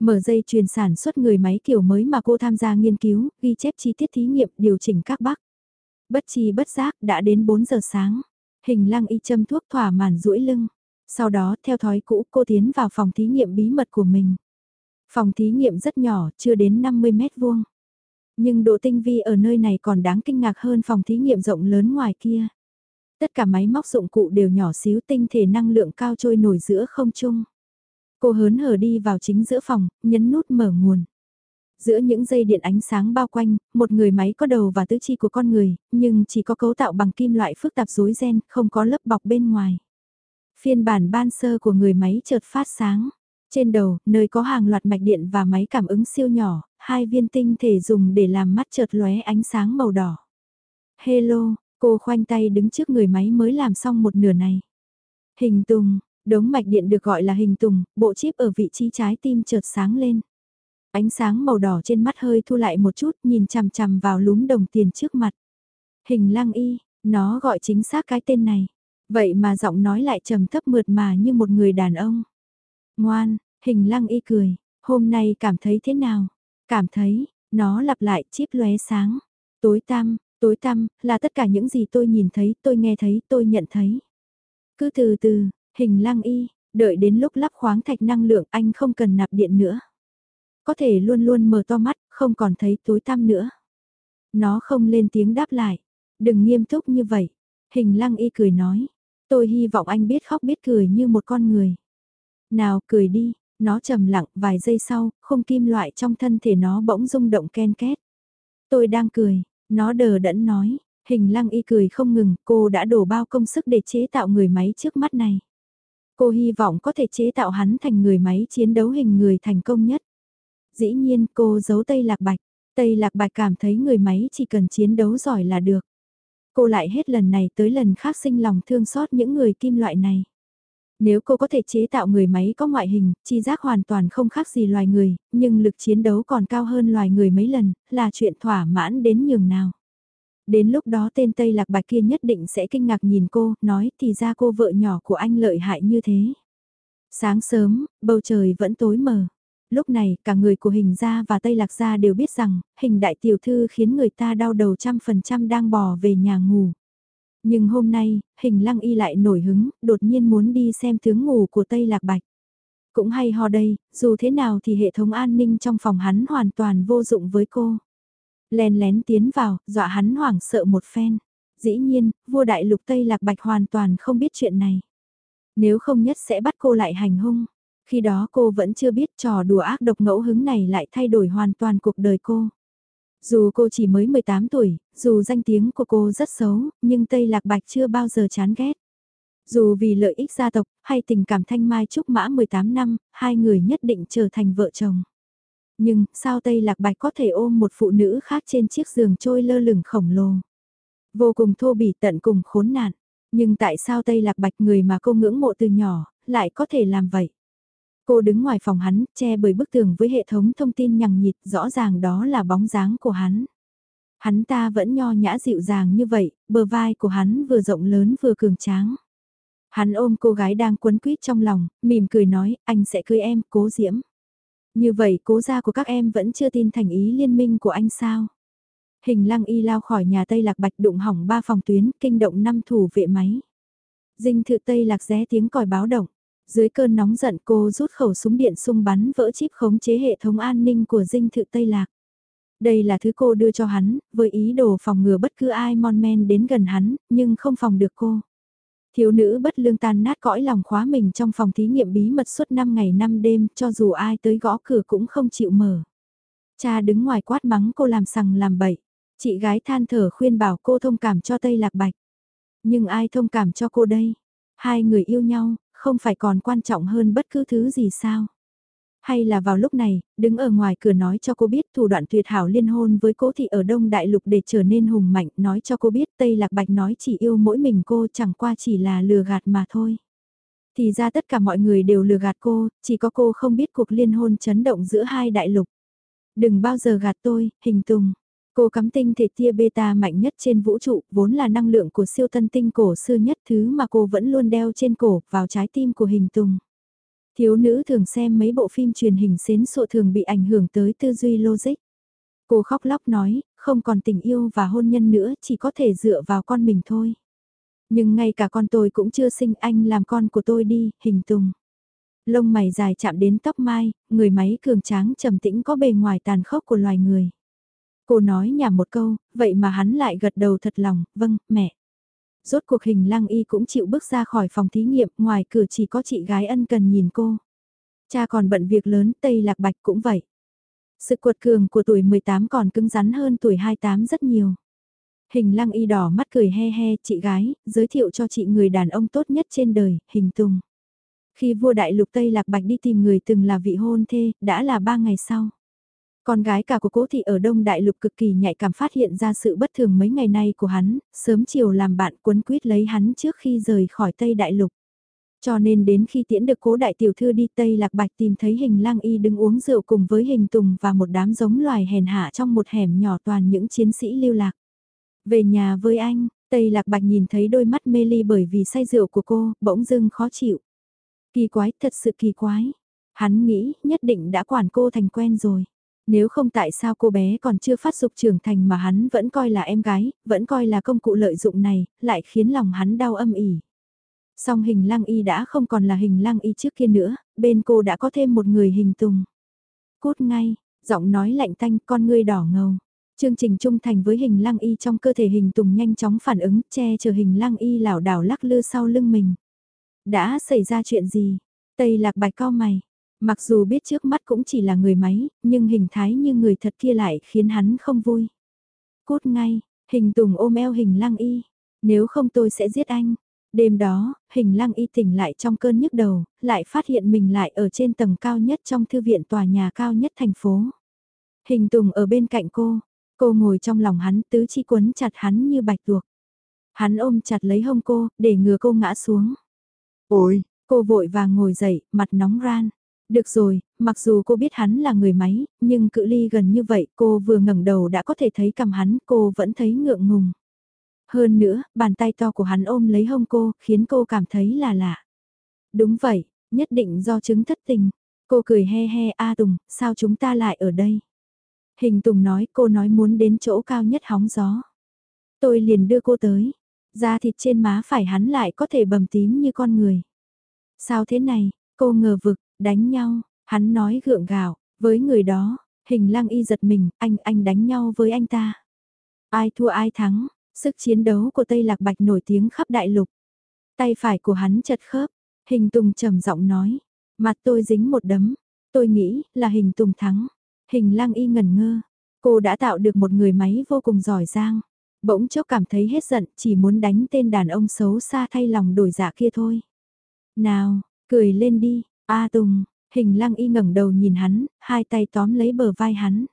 Mở dây chuyền sản xuất người máy kiểu mới mà cô tham gia nghiên cứu, ghi chép chi tiết thí nghiệm, điều chỉnh các bắc. Bất chi bất giác đã đến 4 giờ sáng. Hình lăng y châm thuốc thỏa màn duỗi lưng. Sau đó theo thói cũ cô tiến vào phòng thí nghiệm bí mật của mình. Phòng thí nghiệm rất nhỏ, chưa đến 50 mét vuông. Nhưng độ tinh vi ở nơi này còn đáng kinh ngạc hơn phòng thí nghiệm rộng lớn ngoài kia. Tất cả máy móc dụng cụ đều nhỏ xíu tinh thể năng lượng cao trôi nổi giữa không trung. Cô hớn hở đi vào chính giữa phòng, nhấn nút mở nguồn. Giữa những dây điện ánh sáng bao quanh, một người máy có đầu và tứ chi của con người, nhưng chỉ có cấu tạo bằng kim loại phức tạp rối ren, không có lớp bọc bên ngoài. Phiên bản ban sơ của người máy chợt phát sáng. Trên đầu, nơi có hàng loạt mạch điện và máy cảm ứng siêu nhỏ, hai viên tinh thể dùng để làm mắt chợt lóe ánh sáng màu đỏ. Hello, cô khoanh tay đứng trước người máy mới làm xong một nửa này. Hình tùng, đống mạch điện được gọi là hình tùng, bộ chip ở vị trí trái tim chợt sáng lên. Ánh sáng màu đỏ trên mắt hơi thu lại một chút nhìn chằm chằm vào lúm đồng tiền trước mặt. Hình lăng y, nó gọi chính xác cái tên này. Vậy mà giọng nói lại trầm thấp mượt mà như một người đàn ông. Ngoan, hình lăng y cười, hôm nay cảm thấy thế nào? Cảm thấy, nó lặp lại chip lóe sáng. Tối tăm, tối tăm, là tất cả những gì tôi nhìn thấy, tôi nghe thấy, tôi nhận thấy. Cứ từ từ, hình lăng y, đợi đến lúc lắp khoáng thạch năng lượng anh không cần nạp điện nữa. Có thể luôn luôn mở to mắt, không còn thấy tối tăm nữa. Nó không lên tiếng đáp lại. Đừng nghiêm túc như vậy. Hình lăng y cười nói. Tôi hy vọng anh biết khóc biết cười như một con người. Nào cười đi, nó trầm lặng vài giây sau, không kim loại trong thân thể nó bỗng rung động ken két. Tôi đang cười, nó đờ đẫn nói, hình lăng y cười không ngừng, cô đã đổ bao công sức để chế tạo người máy trước mắt này. Cô hy vọng có thể chế tạo hắn thành người máy chiến đấu hình người thành công nhất. Dĩ nhiên cô giấu Tây Lạc Bạch, Tây Lạc Bạch cảm thấy người máy chỉ cần chiến đấu giỏi là được. Cô lại hết lần này tới lần khác sinh lòng thương xót những người kim loại này. Nếu cô có thể chế tạo người máy có ngoại hình, chi giác hoàn toàn không khác gì loài người, nhưng lực chiến đấu còn cao hơn loài người mấy lần, là chuyện thỏa mãn đến nhường nào. Đến lúc đó tên Tây Lạc Bạch kia nhất định sẽ kinh ngạc nhìn cô, nói thì ra cô vợ nhỏ của anh lợi hại như thế. Sáng sớm, bầu trời vẫn tối mờ. Lúc này, cả người của hình gia và Tây Lạc gia đều biết rằng, hình đại tiểu thư khiến người ta đau đầu trăm phần trăm đang bò về nhà ngủ. Nhưng hôm nay, hình lăng y lại nổi hứng, đột nhiên muốn đi xem tướng ngủ của Tây Lạc Bạch. Cũng hay ho đây, dù thế nào thì hệ thống an ninh trong phòng hắn hoàn toàn vô dụng với cô. Lén lén tiến vào, dọa hắn hoảng sợ một phen. Dĩ nhiên, vua đại lục Tây Lạc Bạch hoàn toàn không biết chuyện này. Nếu không nhất sẽ bắt cô lại hành hung. Khi đó cô vẫn chưa biết trò đùa ác độc ngẫu hứng này lại thay đổi hoàn toàn cuộc đời cô. Dù cô chỉ mới 18 tuổi, dù danh tiếng của cô rất xấu, nhưng Tây Lạc Bạch chưa bao giờ chán ghét. Dù vì lợi ích gia tộc, hay tình cảm thanh mai trúc mã 18 năm, hai người nhất định trở thành vợ chồng. Nhưng, sao Tây Lạc Bạch có thể ôm một phụ nữ khác trên chiếc giường trôi lơ lửng khổng lồ? Vô cùng thô bỉ tận cùng khốn nạn. Nhưng tại sao Tây Lạc Bạch người mà cô ngưỡng mộ từ nhỏ, lại có thể làm vậy? Cô đứng ngoài phòng hắn, che bởi bức tường với hệ thống thông tin nhằng nhịt, rõ ràng đó là bóng dáng của hắn. Hắn ta vẫn nho nhã dịu dàng như vậy, bờ vai của hắn vừa rộng lớn vừa cường tráng. Hắn ôm cô gái đang quấn quýt trong lòng, mỉm cười nói, anh sẽ cưới em, cố diễm. Như vậy cố gia của các em vẫn chưa tin thành ý liên minh của anh sao? Hình lăng y lao khỏi nhà Tây Lạc Bạch đụng hỏng ba phòng tuyến, kinh động năm thủ vệ máy. Dinh thự Tây Lạc ré tiếng còi báo động. Dưới cơn nóng giận cô rút khẩu súng điện xung bắn vỡ chip khống chế hệ thống an ninh của dinh thự Tây Lạc. Đây là thứ cô đưa cho hắn, với ý đồ phòng ngừa bất cứ ai mon men đến gần hắn, nhưng không phòng được cô. Thiếu nữ bất lương tan nát cõi lòng khóa mình trong phòng thí nghiệm bí mật suốt 5 ngày 5 đêm, cho dù ai tới gõ cửa cũng không chịu mở. Cha đứng ngoài quát mắng cô làm sằng làm bậy. Chị gái than thở khuyên bảo cô thông cảm cho Tây Lạc Bạch. Nhưng ai thông cảm cho cô đây? Hai người yêu nhau, không phải còn quan trọng hơn bất cứ thứ gì sao? Hay là vào lúc này, đứng ở ngoài cửa nói cho cô biết thủ đoạn tuyệt hảo liên hôn với cố thị ở Đông Đại Lục để trở nên hùng mạnh, nói cho cô biết Tây Lạc Bạch nói chỉ yêu mỗi mình cô chẳng qua chỉ là lừa gạt mà thôi. Thì ra tất cả mọi người đều lừa gạt cô, chỉ có cô không biết cuộc liên hôn chấn động giữa hai đại lục. Đừng bao giờ gạt tôi, hình tùng. Cô cắm tinh thể tia beta mạnh nhất trên vũ trụ, vốn là năng lượng của siêu tân tinh cổ xưa nhất thứ mà cô vẫn luôn đeo trên cổ, vào trái tim của hình tùng. Thiếu nữ thường xem mấy bộ phim truyền hình xến sộ thường bị ảnh hưởng tới tư duy logic. Cô khóc lóc nói, không còn tình yêu và hôn nhân nữa, chỉ có thể dựa vào con mình thôi. Nhưng ngay cả con tôi cũng chưa sinh anh làm con của tôi đi, hình tùng. Lông mày dài chạm đến tóc mai, người máy cường tráng trầm tĩnh có bề ngoài tàn khốc của loài người. Cô nói nhà một câu, vậy mà hắn lại gật đầu thật lòng, vâng, mẹ. Rốt cuộc hình lăng y cũng chịu bước ra khỏi phòng thí nghiệm, ngoài cửa chỉ có chị gái ân cần nhìn cô. Cha còn bận việc lớn, Tây Lạc Bạch cũng vậy. Sự cuột cường của tuổi 18 còn cứng rắn hơn tuổi 28 rất nhiều. Hình lăng y đỏ mắt cười he he, chị gái, giới thiệu cho chị người đàn ông tốt nhất trên đời, hình tùng. Khi vua đại lục Tây Lạc Bạch đi tìm người từng là vị hôn thê, đã là ba ngày sau. Con gái cả của cố thị ở Đông Đại Lục cực kỳ nhạy cảm phát hiện ra sự bất thường mấy ngày nay của hắn, sớm chiều làm bạn quấn quýt lấy hắn trước khi rời khỏi Tây Đại Lục. Cho nên đến khi tiễn được cố đại tiểu thư đi Tây Lạc Bạch tìm thấy hình lang y đứng uống rượu cùng với hình tùng và một đám giống loài hèn hạ trong một hẻm nhỏ toàn những chiến sĩ lưu lạc. Về nhà với anh, Tây Lạc Bạch nhìn thấy đôi mắt mê ly bởi vì say rượu của cô, bỗng dưng khó chịu. Kỳ quái, thật sự kỳ quái. Hắn nghĩ nhất định đã quản cô thành quen rồi. Nếu không tại sao cô bé còn chưa phát dục trưởng thành mà hắn vẫn coi là em gái, vẫn coi là công cụ lợi dụng này, lại khiến lòng hắn đau âm ỉ. Song hình lăng y đã không còn là hình lăng y trước kia nữa, bên cô đã có thêm một người hình tùng. Cút ngay, giọng nói lạnh tanh con ngươi đỏ ngầu. Chương trình trung thành với hình lăng y trong cơ thể hình tùng nhanh chóng phản ứng che chở hình lăng y lảo đảo lắc lư sau lưng mình. Đã xảy ra chuyện gì? Tây lạc bạch cao mày. Mặc dù biết trước mắt cũng chỉ là người máy, nhưng hình thái như người thật kia lại khiến hắn không vui. Cút ngay, hình tùng ôm eo hình lăng y. Nếu không tôi sẽ giết anh. Đêm đó, hình lăng y tỉnh lại trong cơn nhức đầu, lại phát hiện mình lại ở trên tầng cao nhất trong thư viện tòa nhà cao nhất thành phố. Hình tùng ở bên cạnh cô, cô ngồi trong lòng hắn tứ chi quấn chặt hắn như bạch tuộc. Hắn ôm chặt lấy hông cô, để ngừa cô ngã xuống. Ôi, cô vội vàng ngồi dậy, mặt nóng ran. Được rồi, mặc dù cô biết hắn là người máy, nhưng cự ly gần như vậy cô vừa ngẩng đầu đã có thể thấy cầm hắn, cô vẫn thấy ngượng ngùng. Hơn nữa, bàn tay to của hắn ôm lấy hông cô, khiến cô cảm thấy là lạ. Đúng vậy, nhất định do chứng thất tình. Cô cười he he A Tùng, sao chúng ta lại ở đây? Hình Tùng nói cô nói muốn đến chỗ cao nhất hóng gió. Tôi liền đưa cô tới. Da thịt trên má phải hắn lại có thể bầm tím như con người. Sao thế này, cô ngờ vực, đánh nhau, hắn nói gượng gạo, với người đó, hình lang y giật mình, anh, anh đánh nhau với anh ta. Ai thua ai thắng, sức chiến đấu của Tây Lạc Bạch nổi tiếng khắp đại lục. Tay phải của hắn chật khớp, hình tùng trầm giọng nói, mặt tôi dính một đấm, tôi nghĩ là hình tùng thắng. Hình lang y ngẩn ngơ, cô đã tạo được một người máy vô cùng giỏi giang. Bỗng chốc cảm thấy hết giận, chỉ muốn đánh tên đàn ông xấu xa thay lòng đổi dạ kia thôi. Nào, cười lên đi, A Tùng, hình lăng y ngẩng đầu nhìn hắn, hai tay tóm lấy bờ vai hắn.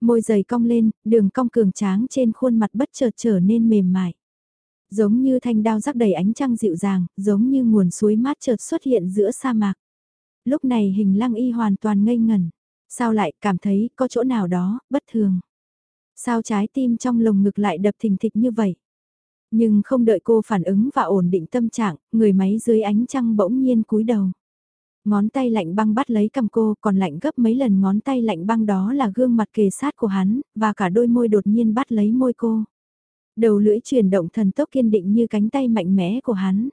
Môi giày cong lên, đường cong cường tráng trên khuôn mặt bất chợt trở nên mềm mại. Giống như thanh đao rắc đầy ánh trăng dịu dàng, giống như nguồn suối mát chợt xuất hiện giữa sa mạc. Lúc này hình lăng y hoàn toàn ngây ngẩn. Sao lại cảm thấy có chỗ nào đó, bất thường. Sao trái tim trong lồng ngực lại đập thình thịch như vậy? Nhưng không đợi cô phản ứng và ổn định tâm trạng, người máy dưới ánh trăng bỗng nhiên cúi đầu. Ngón tay lạnh băng bắt lấy cầm cô còn lạnh gấp mấy lần ngón tay lạnh băng đó là gương mặt kề sát của hắn, và cả đôi môi đột nhiên bắt lấy môi cô. Đầu lưỡi chuyển động thần tốc kiên định như cánh tay mạnh mẽ của hắn.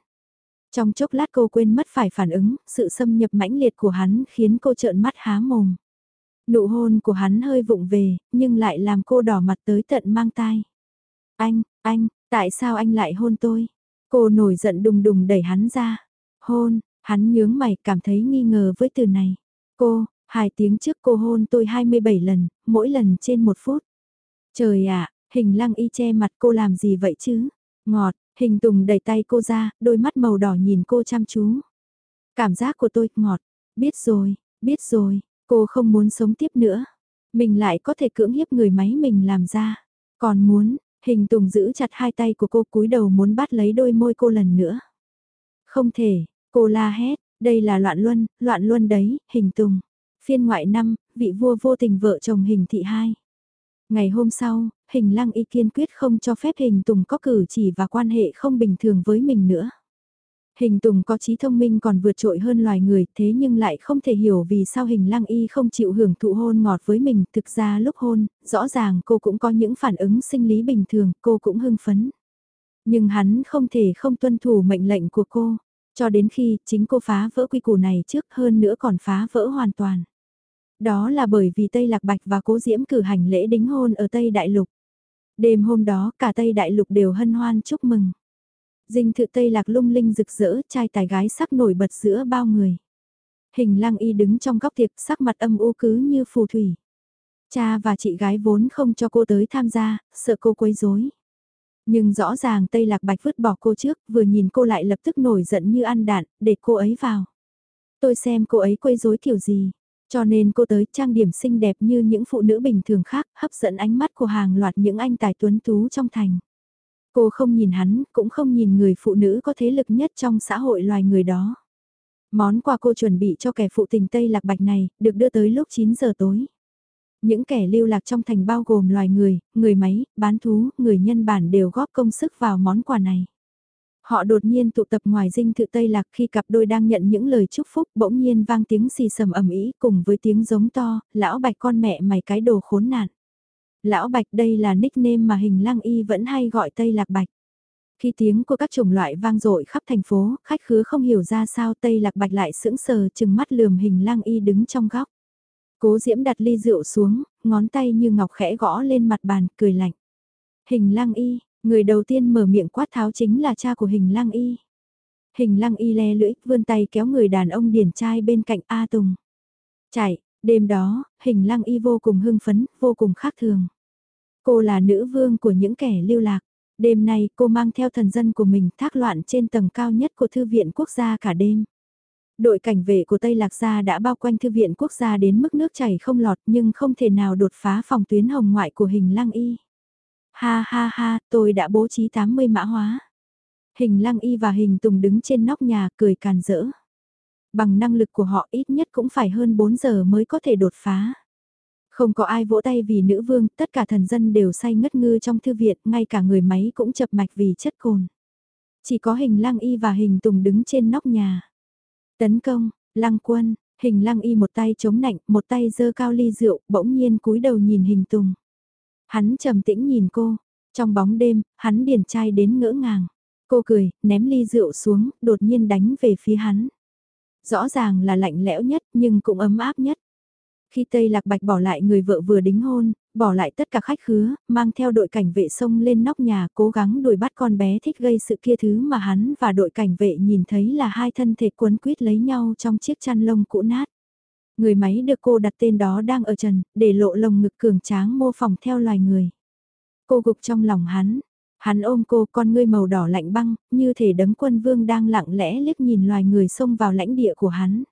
Trong chốc lát cô quên mất phải phản ứng, sự xâm nhập mãnh liệt của hắn khiến cô trợn mắt há mồm. Nụ hôn của hắn hơi vụng về, nhưng lại làm cô đỏ mặt tới tận mang tai. Anh, anh, tại sao anh lại hôn tôi? Cô nổi giận đùng đùng đẩy hắn ra. Hôn, Hắn nhướng mày cảm thấy nghi ngờ với từ này. Cô, hai tiếng trước cô hôn tôi 27 lần, mỗi lần trên một phút. Trời ạ, hình lăng y che mặt cô làm gì vậy chứ? Ngọt, hình tùng đẩy tay cô ra, đôi mắt màu đỏ nhìn cô chăm chú. Cảm giác của tôi ngọt, biết rồi, biết rồi, cô không muốn sống tiếp nữa. Mình lại có thể cưỡng hiếp người máy mình làm ra. Còn muốn, hình tùng giữ chặt hai tay của cô cúi đầu muốn bắt lấy đôi môi cô lần nữa. Không thể, Cô la hét, đây là loạn luân, loạn luân đấy, hình tùng. Phiên ngoại năm, vị vua vô tình vợ chồng hình thị hai. Ngày hôm sau, hình lăng y kiên quyết không cho phép hình tùng có cử chỉ và quan hệ không bình thường với mình nữa. Hình Tùng có trí thông minh còn vượt trội hơn loài người thế nhưng lại không thể hiểu vì sao hình lăng y không chịu hưởng thụ hôn ngọt với mình. Thực ra lúc hôn, rõ ràng cô cũng có những phản ứng sinh lý bình thường, cô cũng hưng phấn. Nhưng hắn không thể không tuân thủ mệnh lệnh của cô, cho đến khi chính cô phá vỡ quy củ này trước hơn nữa còn phá vỡ hoàn toàn. Đó là bởi vì Tây Lạc Bạch và Cố Diễm cử hành lễ đính hôn ở Tây Đại Lục. Đêm hôm đó cả Tây Đại Lục đều hân hoan chúc mừng. Dinh thự Tây Lạc lung linh rực rỡ, trai tài gái sắc nổi bật giữa bao người. Hình lăng y đứng trong góc tiệc sắc mặt âm u cứ như phù thủy. Cha và chị gái vốn không cho cô tới tham gia, sợ cô quấy rối. Nhưng rõ ràng Tây Lạc Bạch vứt bỏ cô trước, vừa nhìn cô lại lập tức nổi giận như ăn đạn, để cô ấy vào. Tôi xem cô ấy quấy rối kiểu gì, cho nên cô tới trang điểm xinh đẹp như những phụ nữ bình thường khác, hấp dẫn ánh mắt của hàng loạt những anh tài tuấn tú trong thành. Cô không nhìn hắn, cũng không nhìn người phụ nữ có thế lực nhất trong xã hội loài người đó. Món quà cô chuẩn bị cho kẻ phụ tình Tây Lạc Bạch này, được đưa tới lúc 9 giờ tối. Những kẻ lưu lạc trong thành bao gồm loài người, người máy, bán thú, người nhân bản đều góp công sức vào món quà này. Họ đột nhiên tụ tập ngoài dinh thự Tây Lạc khi cặp đôi đang nhận những lời chúc phúc bỗng nhiên vang tiếng xì sầm ầm ĩ cùng với tiếng giống to, lão bạch con mẹ mày cái đồ khốn nạn. Lão bạch đây là nickname mà hình lang y vẫn hay gọi Tây Lạc Bạch. Khi tiếng của các chủng loại vang dội khắp thành phố, khách khứa không hiểu ra sao Tây Lạc Bạch lại sững sờ chừng mắt lườm hình lang y đứng trong góc. Cố Diễm đặt ly rượu xuống, ngón tay như ngọc khẽ gõ lên mặt bàn, cười lạnh. Hình lăng y, người đầu tiên mở miệng quát tháo chính là cha của hình lăng y. Hình lăng y le lưỡi, vươn tay kéo người đàn ông điển trai bên cạnh A Tùng. Chạy, đêm đó, hình lăng y vô cùng hưng phấn, vô cùng khác thường. Cô là nữ vương của những kẻ lưu lạc. Đêm nay cô mang theo thần dân của mình thác loạn trên tầng cao nhất của Thư viện Quốc gia cả đêm. Đội cảnh vệ của Tây Lạc Gia đã bao quanh Thư viện Quốc gia đến mức nước chảy không lọt nhưng không thể nào đột phá phòng tuyến hồng ngoại của hình lăng y. Ha ha ha, tôi đã bố trí 80 mã hóa. Hình lăng y và hình tùng đứng trên nóc nhà cười càn rỡ. Bằng năng lực của họ ít nhất cũng phải hơn 4 giờ mới có thể đột phá. Không có ai vỗ tay vì nữ vương, tất cả thần dân đều say ngất ngư trong thư viện, ngay cả người máy cũng chập mạch vì chất cồn. Chỉ có hình lăng y và hình tùng đứng trên nóc nhà. Tấn công, lăng quân, hình lăng y một tay chống nạnh, một tay giơ cao ly rượu, bỗng nhiên cúi đầu nhìn hình tùng. Hắn trầm tĩnh nhìn cô, trong bóng đêm, hắn điền trai đến ngỡ ngàng. Cô cười, ném ly rượu xuống, đột nhiên đánh về phía hắn. Rõ ràng là lạnh lẽo nhất nhưng cũng ấm áp nhất. Khi Tây Lạc Bạch bỏ lại người vợ vừa đính hôn, bỏ lại tất cả khách khứa, mang theo đội cảnh vệ sông lên nóc nhà cố gắng đuổi bắt con bé thích gây sự kia thứ mà hắn và đội cảnh vệ nhìn thấy là hai thân thể cuốn quýt lấy nhau trong chiếc chăn lông cũ nát. Người máy được cô đặt tên đó đang ở trần, để lộ lồng ngực cường tráng mô phỏng theo loài người. Cô gục trong lòng hắn, hắn ôm cô con ngươi màu đỏ lạnh băng, như thể đấng quân vương đang lặng lẽ liếc nhìn loài người xông vào lãnh địa của hắn.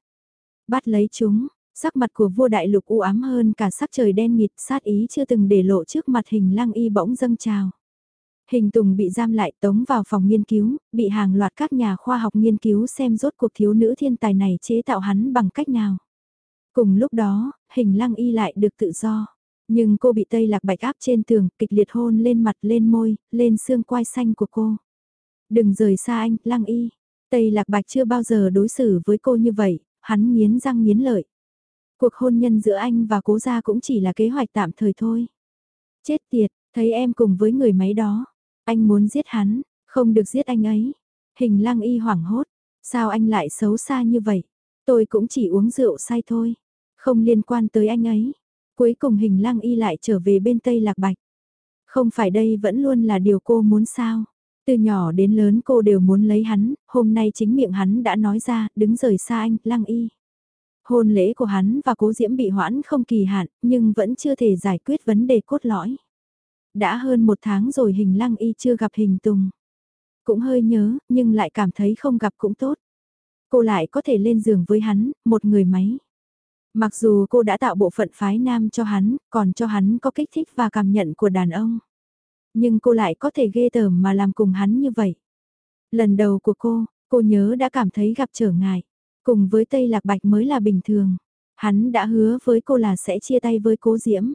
Bắt lấy chúng, Sắc mặt của vua đại lục u ám hơn cả sắc trời đen nghịt sát ý chưa từng để lộ trước mặt hình lăng y bỗng dâng trào. Hình Tùng bị giam lại tống vào phòng nghiên cứu, bị hàng loạt các nhà khoa học nghiên cứu xem rốt cuộc thiếu nữ thiên tài này chế tạo hắn bằng cách nào. Cùng lúc đó, hình lăng y lại được tự do. Nhưng cô bị Tây Lạc Bạch áp trên tường, kịch liệt hôn lên mặt lên môi, lên xương quai xanh của cô. Đừng rời xa anh, lăng y. Tây Lạc Bạch chưa bao giờ đối xử với cô như vậy, hắn nghiến răng nghiến lợi. Cuộc hôn nhân giữa anh và cố gia cũng chỉ là kế hoạch tạm thời thôi. Chết tiệt, thấy em cùng với người máy đó. Anh muốn giết hắn, không được giết anh ấy. Hình lăng y hoảng hốt. Sao anh lại xấu xa như vậy? Tôi cũng chỉ uống rượu say thôi. Không liên quan tới anh ấy. Cuối cùng hình lăng y lại trở về bên Tây Lạc Bạch. Không phải đây vẫn luôn là điều cô muốn sao? Từ nhỏ đến lớn cô đều muốn lấy hắn, hôm nay chính miệng hắn đã nói ra, đứng rời xa anh, lăng y. Hôn lễ của hắn và cố diễm bị hoãn không kỳ hạn, nhưng vẫn chưa thể giải quyết vấn đề cốt lõi. Đã hơn một tháng rồi hình lăng y chưa gặp hình tùng. Cũng hơi nhớ, nhưng lại cảm thấy không gặp cũng tốt. Cô lại có thể lên giường với hắn, một người máy. Mặc dù cô đã tạo bộ phận phái nam cho hắn, còn cho hắn có kích thích và cảm nhận của đàn ông. Nhưng cô lại có thể ghê tởm mà làm cùng hắn như vậy. Lần đầu của cô, cô nhớ đã cảm thấy gặp trở ngại. Cùng với Tây Lạc Bạch mới là bình thường. Hắn đã hứa với cô là sẽ chia tay với cố Diễm.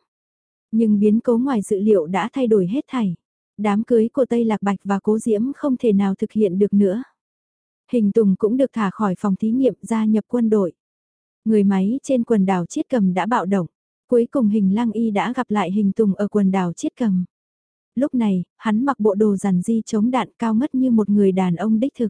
Nhưng biến cố ngoài dự liệu đã thay đổi hết thảy. Đám cưới của Tây Lạc Bạch và cố Diễm không thể nào thực hiện được nữa. Hình Tùng cũng được thả khỏi phòng thí nghiệm gia nhập quân đội. Người máy trên quần đảo Chiết Cầm đã bạo động. Cuối cùng hình Lăng Y đã gặp lại hình Tùng ở quần đảo Chiết Cầm. Lúc này, hắn mặc bộ đồ giản di chống đạn cao ngất như một người đàn ông đích thực.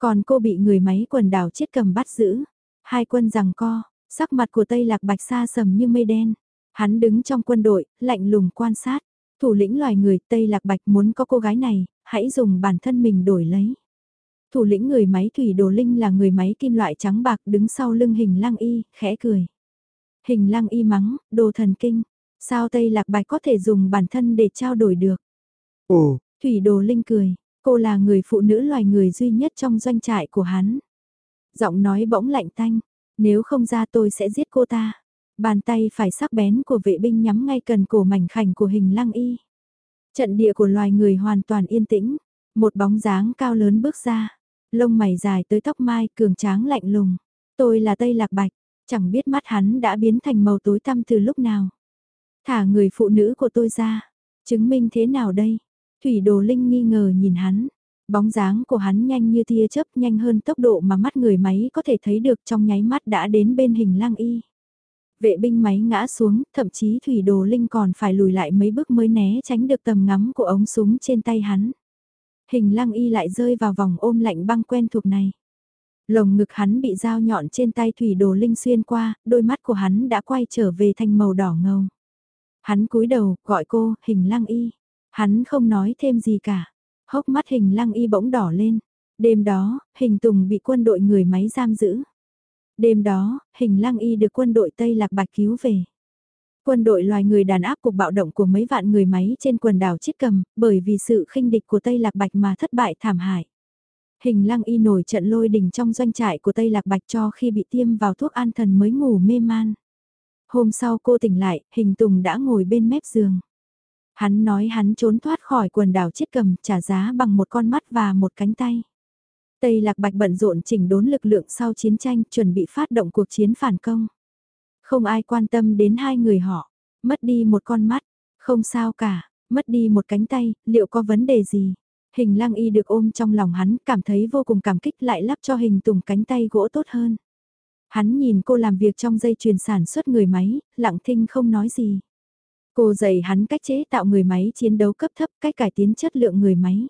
Còn cô bị người máy quần đảo Chiết Cầm bắt giữ. Hai quân rằng co, sắc mặt của Tây Lạc Bạch xa sầm như mây đen. Hắn đứng trong quân đội, lạnh lùng quan sát. Thủ lĩnh loài người Tây Lạc Bạch muốn có cô gái này, hãy dùng bản thân mình đổi lấy. Thủ lĩnh người máy Thủy Đồ Linh là người máy kim loại trắng bạc đứng sau lưng hình lăng y, khẽ cười. Hình lăng y mắng, đồ thần kinh. Sao Tây Lạc Bạch có thể dùng bản thân để trao đổi được? Ồ, Thủy Đồ Linh cười, cô là người phụ nữ loài người duy nhất trong doanh trại của hắn. Giọng nói bỗng lạnh tanh, nếu không ra tôi sẽ giết cô ta. Bàn tay phải sắc bén của vệ binh nhắm ngay cần cổ mảnh khảnh của hình lăng y. Trận địa của loài người hoàn toàn yên tĩnh, một bóng dáng cao lớn bước ra, lông mày dài tới tóc mai cường tráng lạnh lùng. Tôi là Tây Lạc Bạch, chẳng biết mắt hắn đã biến thành màu tối tăm từ lúc nào. Thả người phụ nữ của tôi ra, chứng minh thế nào đây? Thủy Đồ Linh nghi ngờ nhìn hắn, bóng dáng của hắn nhanh như tia chớp nhanh hơn tốc độ mà mắt người máy có thể thấy được trong nháy mắt đã đến bên hình lang y. Vệ binh máy ngã xuống, thậm chí Thủy Đồ Linh còn phải lùi lại mấy bước mới né tránh được tầm ngắm của ống súng trên tay hắn. Hình lang y lại rơi vào vòng ôm lạnh băng quen thuộc này. Lồng ngực hắn bị dao nhọn trên tay Thủy Đồ Linh xuyên qua, đôi mắt của hắn đã quay trở về thành màu đỏ ngầu. Hắn cúi đầu, gọi cô, hình lang y. Hắn không nói thêm gì cả. Hốc mắt hình lăng y bỗng đỏ lên. Đêm đó, hình tùng bị quân đội người máy giam giữ. Đêm đó, hình lăng y được quân đội Tây Lạc Bạch cứu về. Quân đội loài người đàn áp cuộc bạo động của mấy vạn người máy trên quần đảo Chiết Cầm, bởi vì sự khinh địch của Tây Lạc Bạch mà thất bại thảm hại. Hình lăng y nổi trận lôi đình trong doanh trại của Tây Lạc Bạch cho khi bị tiêm vào thuốc an thần mới ngủ mê man. Hôm sau cô tỉnh lại, hình tùng đã ngồi bên mép giường. Hắn nói hắn trốn thoát khỏi quần đảo Chiết Cầm trả giá bằng một con mắt và một cánh tay. Tây Lạc Bạch bận rộn chỉnh đốn lực lượng sau chiến tranh chuẩn bị phát động cuộc chiến phản công. Không ai quan tâm đến hai người họ, mất đi một con mắt, không sao cả, mất đi một cánh tay, liệu có vấn đề gì? Hình lang y được ôm trong lòng hắn, cảm thấy vô cùng cảm kích lại lắp cho hình tùng cánh tay gỗ tốt hơn. Hắn nhìn cô làm việc trong dây chuyền sản xuất người máy, lặng thinh không nói gì. Cô dạy hắn cách chế tạo người máy chiến đấu cấp thấp, cách cải tiến chất lượng người máy.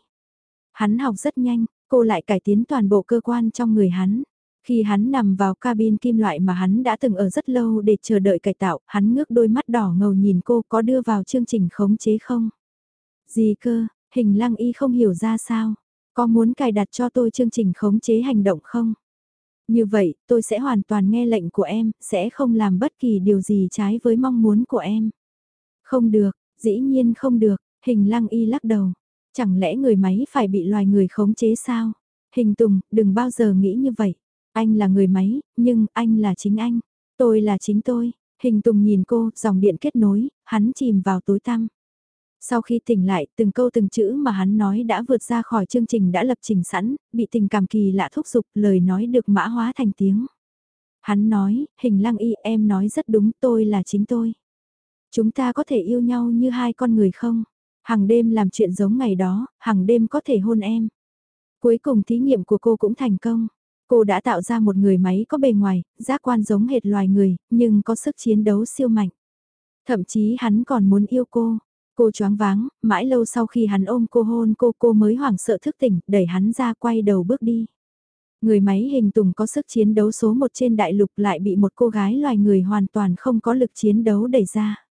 Hắn học rất nhanh, cô lại cải tiến toàn bộ cơ quan trong người hắn. Khi hắn nằm vào cabin kim loại mà hắn đã từng ở rất lâu để chờ đợi cải tạo, hắn ngước đôi mắt đỏ ngầu nhìn cô có đưa vào chương trình khống chế không? Gì cơ, hình lăng y không hiểu ra sao? Có muốn cài đặt cho tôi chương trình khống chế hành động không? Như vậy, tôi sẽ hoàn toàn nghe lệnh của em, sẽ không làm bất kỳ điều gì trái với mong muốn của em. Không được, dĩ nhiên không được, hình lăng y lắc đầu. Chẳng lẽ người máy phải bị loài người khống chế sao? Hình Tùng, đừng bao giờ nghĩ như vậy. Anh là người máy, nhưng anh là chính anh. Tôi là chính tôi. Hình Tùng nhìn cô, dòng điện kết nối, hắn chìm vào tối tăm. Sau khi tỉnh lại, từng câu từng chữ mà hắn nói đã vượt ra khỏi chương trình đã lập trình sẵn, bị tình cảm kỳ lạ thúc giục, lời nói được mã hóa thành tiếng. Hắn nói, hình lăng y em nói rất đúng tôi là chính tôi. Chúng ta có thể yêu nhau như hai con người không? Hằng đêm làm chuyện giống ngày đó, hằng đêm có thể hôn em. Cuối cùng thí nghiệm của cô cũng thành công. Cô đã tạo ra một người máy có bề ngoài, giác quan giống hệt loài người, nhưng có sức chiến đấu siêu mạnh. Thậm chí hắn còn muốn yêu cô. Cô choáng váng, mãi lâu sau khi hắn ôm cô hôn cô cô mới hoảng sợ thức tỉnh, đẩy hắn ra quay đầu bước đi. Người máy hình tùng có sức chiến đấu số một trên đại lục lại bị một cô gái loài người hoàn toàn không có lực chiến đấu đẩy ra.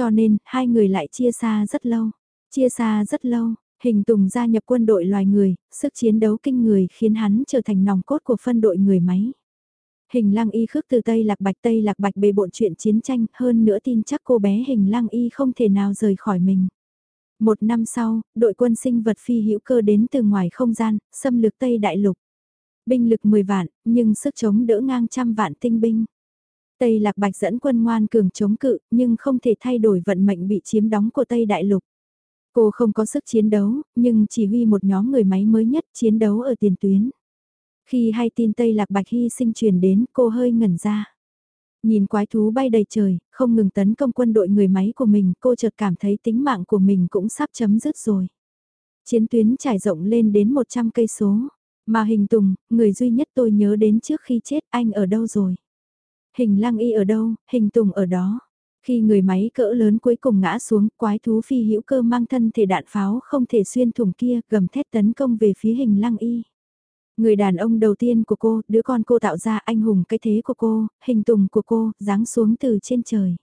Cho nên, hai người lại chia xa rất lâu. Chia xa rất lâu, hình tùng gia nhập quân đội loài người, sức chiến đấu kinh người khiến hắn trở thành nòng cốt của phân đội người máy. Hình lăng y khước từ Tây Lạc Bạch Tây Lạc Bạch bề bộn chuyện chiến tranh hơn nữa tin chắc cô bé hình lăng y không thể nào rời khỏi mình. Một năm sau, đội quân sinh vật phi hữu cơ đến từ ngoài không gian, xâm lược Tây Đại Lục. Binh lực 10 vạn, nhưng sức chống đỡ ngang trăm vạn tinh binh. Tây Lạc Bạch dẫn quân ngoan cường chống cự, nhưng không thể thay đổi vận mệnh bị chiếm đóng của Tây Đại Lục. Cô không có sức chiến đấu, nhưng chỉ huy một nhóm người máy mới nhất chiến đấu ở tiền tuyến. Khi hay tin Tây Lạc Bạch hy sinh truyền đến, cô hơi ngẩn ra. Nhìn quái thú bay đầy trời, không ngừng tấn công quân đội người máy của mình, cô chợt cảm thấy tính mạng của mình cũng sắp chấm dứt rồi. Chiến tuyến trải rộng lên đến 100 cây số. Mà hình tùng, người duy nhất tôi nhớ đến trước khi chết anh ở đâu rồi? Hình lăng y ở đâu, hình tùng ở đó. Khi người máy cỡ lớn cuối cùng ngã xuống, quái thú phi hữu cơ mang thân thể đạn pháo không thể xuyên thủng kia, gầm thét tấn công về phía hình lăng y. Người đàn ông đầu tiên của cô, đứa con cô tạo ra anh hùng cái thế của cô, hình tùng của cô, giáng xuống từ trên trời.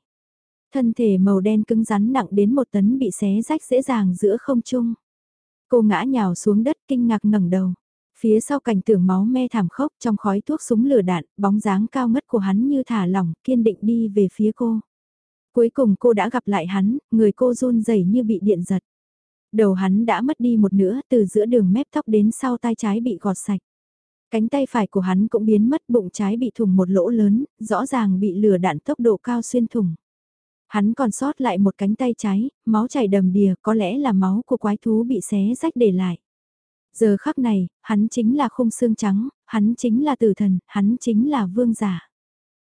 Thân thể màu đen cứng rắn nặng đến một tấn bị xé rách dễ dàng giữa không trung. Cô ngã nhào xuống đất kinh ngạc ngẩng đầu. Phía sau cảnh tượng máu me thảm khốc trong khói thuốc súng lửa đạn, bóng dáng cao ngất của hắn như thả lỏng, kiên định đi về phía cô. Cuối cùng cô đã gặp lại hắn, người cô run rẩy như bị điện giật. Đầu hắn đã mất đi một nửa, từ giữa đường mép tóc đến sau tay trái bị gọt sạch. Cánh tay phải của hắn cũng biến mất, bụng trái bị thủng một lỗ lớn, rõ ràng bị lửa đạn tốc độ cao xuyên thủng. Hắn còn sót lại một cánh tay trái, máu chảy đầm đìa, có lẽ là máu của quái thú bị xé rách để lại. Giờ khắc này, hắn chính là khung xương trắng, hắn chính là tử thần, hắn chính là vương giả.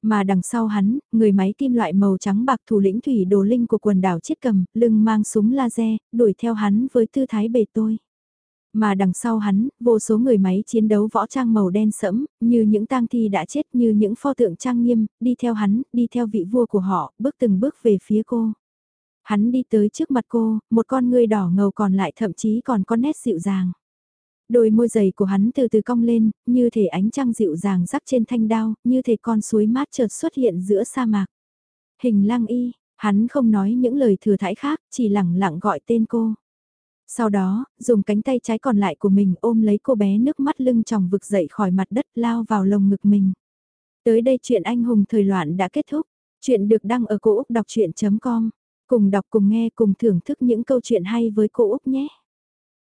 Mà đằng sau hắn, người máy kim loại màu trắng bạc thủ lĩnh thủy đồ linh của quần đảo chiết cầm, lưng mang súng laser, đuổi theo hắn với tư thái bề tôi. Mà đằng sau hắn, vô số người máy chiến đấu võ trang màu đen sẫm, như những tang thi đã chết như những pho tượng trang nghiêm, đi theo hắn, đi theo vị vua của họ, bước từng bước về phía cô. Hắn đi tới trước mặt cô, một con người đỏ ngầu còn lại thậm chí còn có nét dịu dàng. Đôi môi dày của hắn từ từ cong lên, như thể ánh trăng dịu dàng rắc trên thanh đao, như thể con suối mát chợt xuất hiện giữa sa mạc. Hình lang y, hắn không nói những lời thừa thãi khác, chỉ lẳng lặng gọi tên cô. Sau đó, dùng cánh tay trái còn lại của mình ôm lấy cô bé nước mắt lưng tròng vực dậy khỏi mặt đất lao vào lồng ngực mình. Tới đây chuyện anh hùng thời loạn đã kết thúc. Chuyện được đăng ở cô Úc Đọc Chuyện.com. Cùng đọc cùng nghe cùng thưởng thức những câu chuyện hay với cô Úc nhé.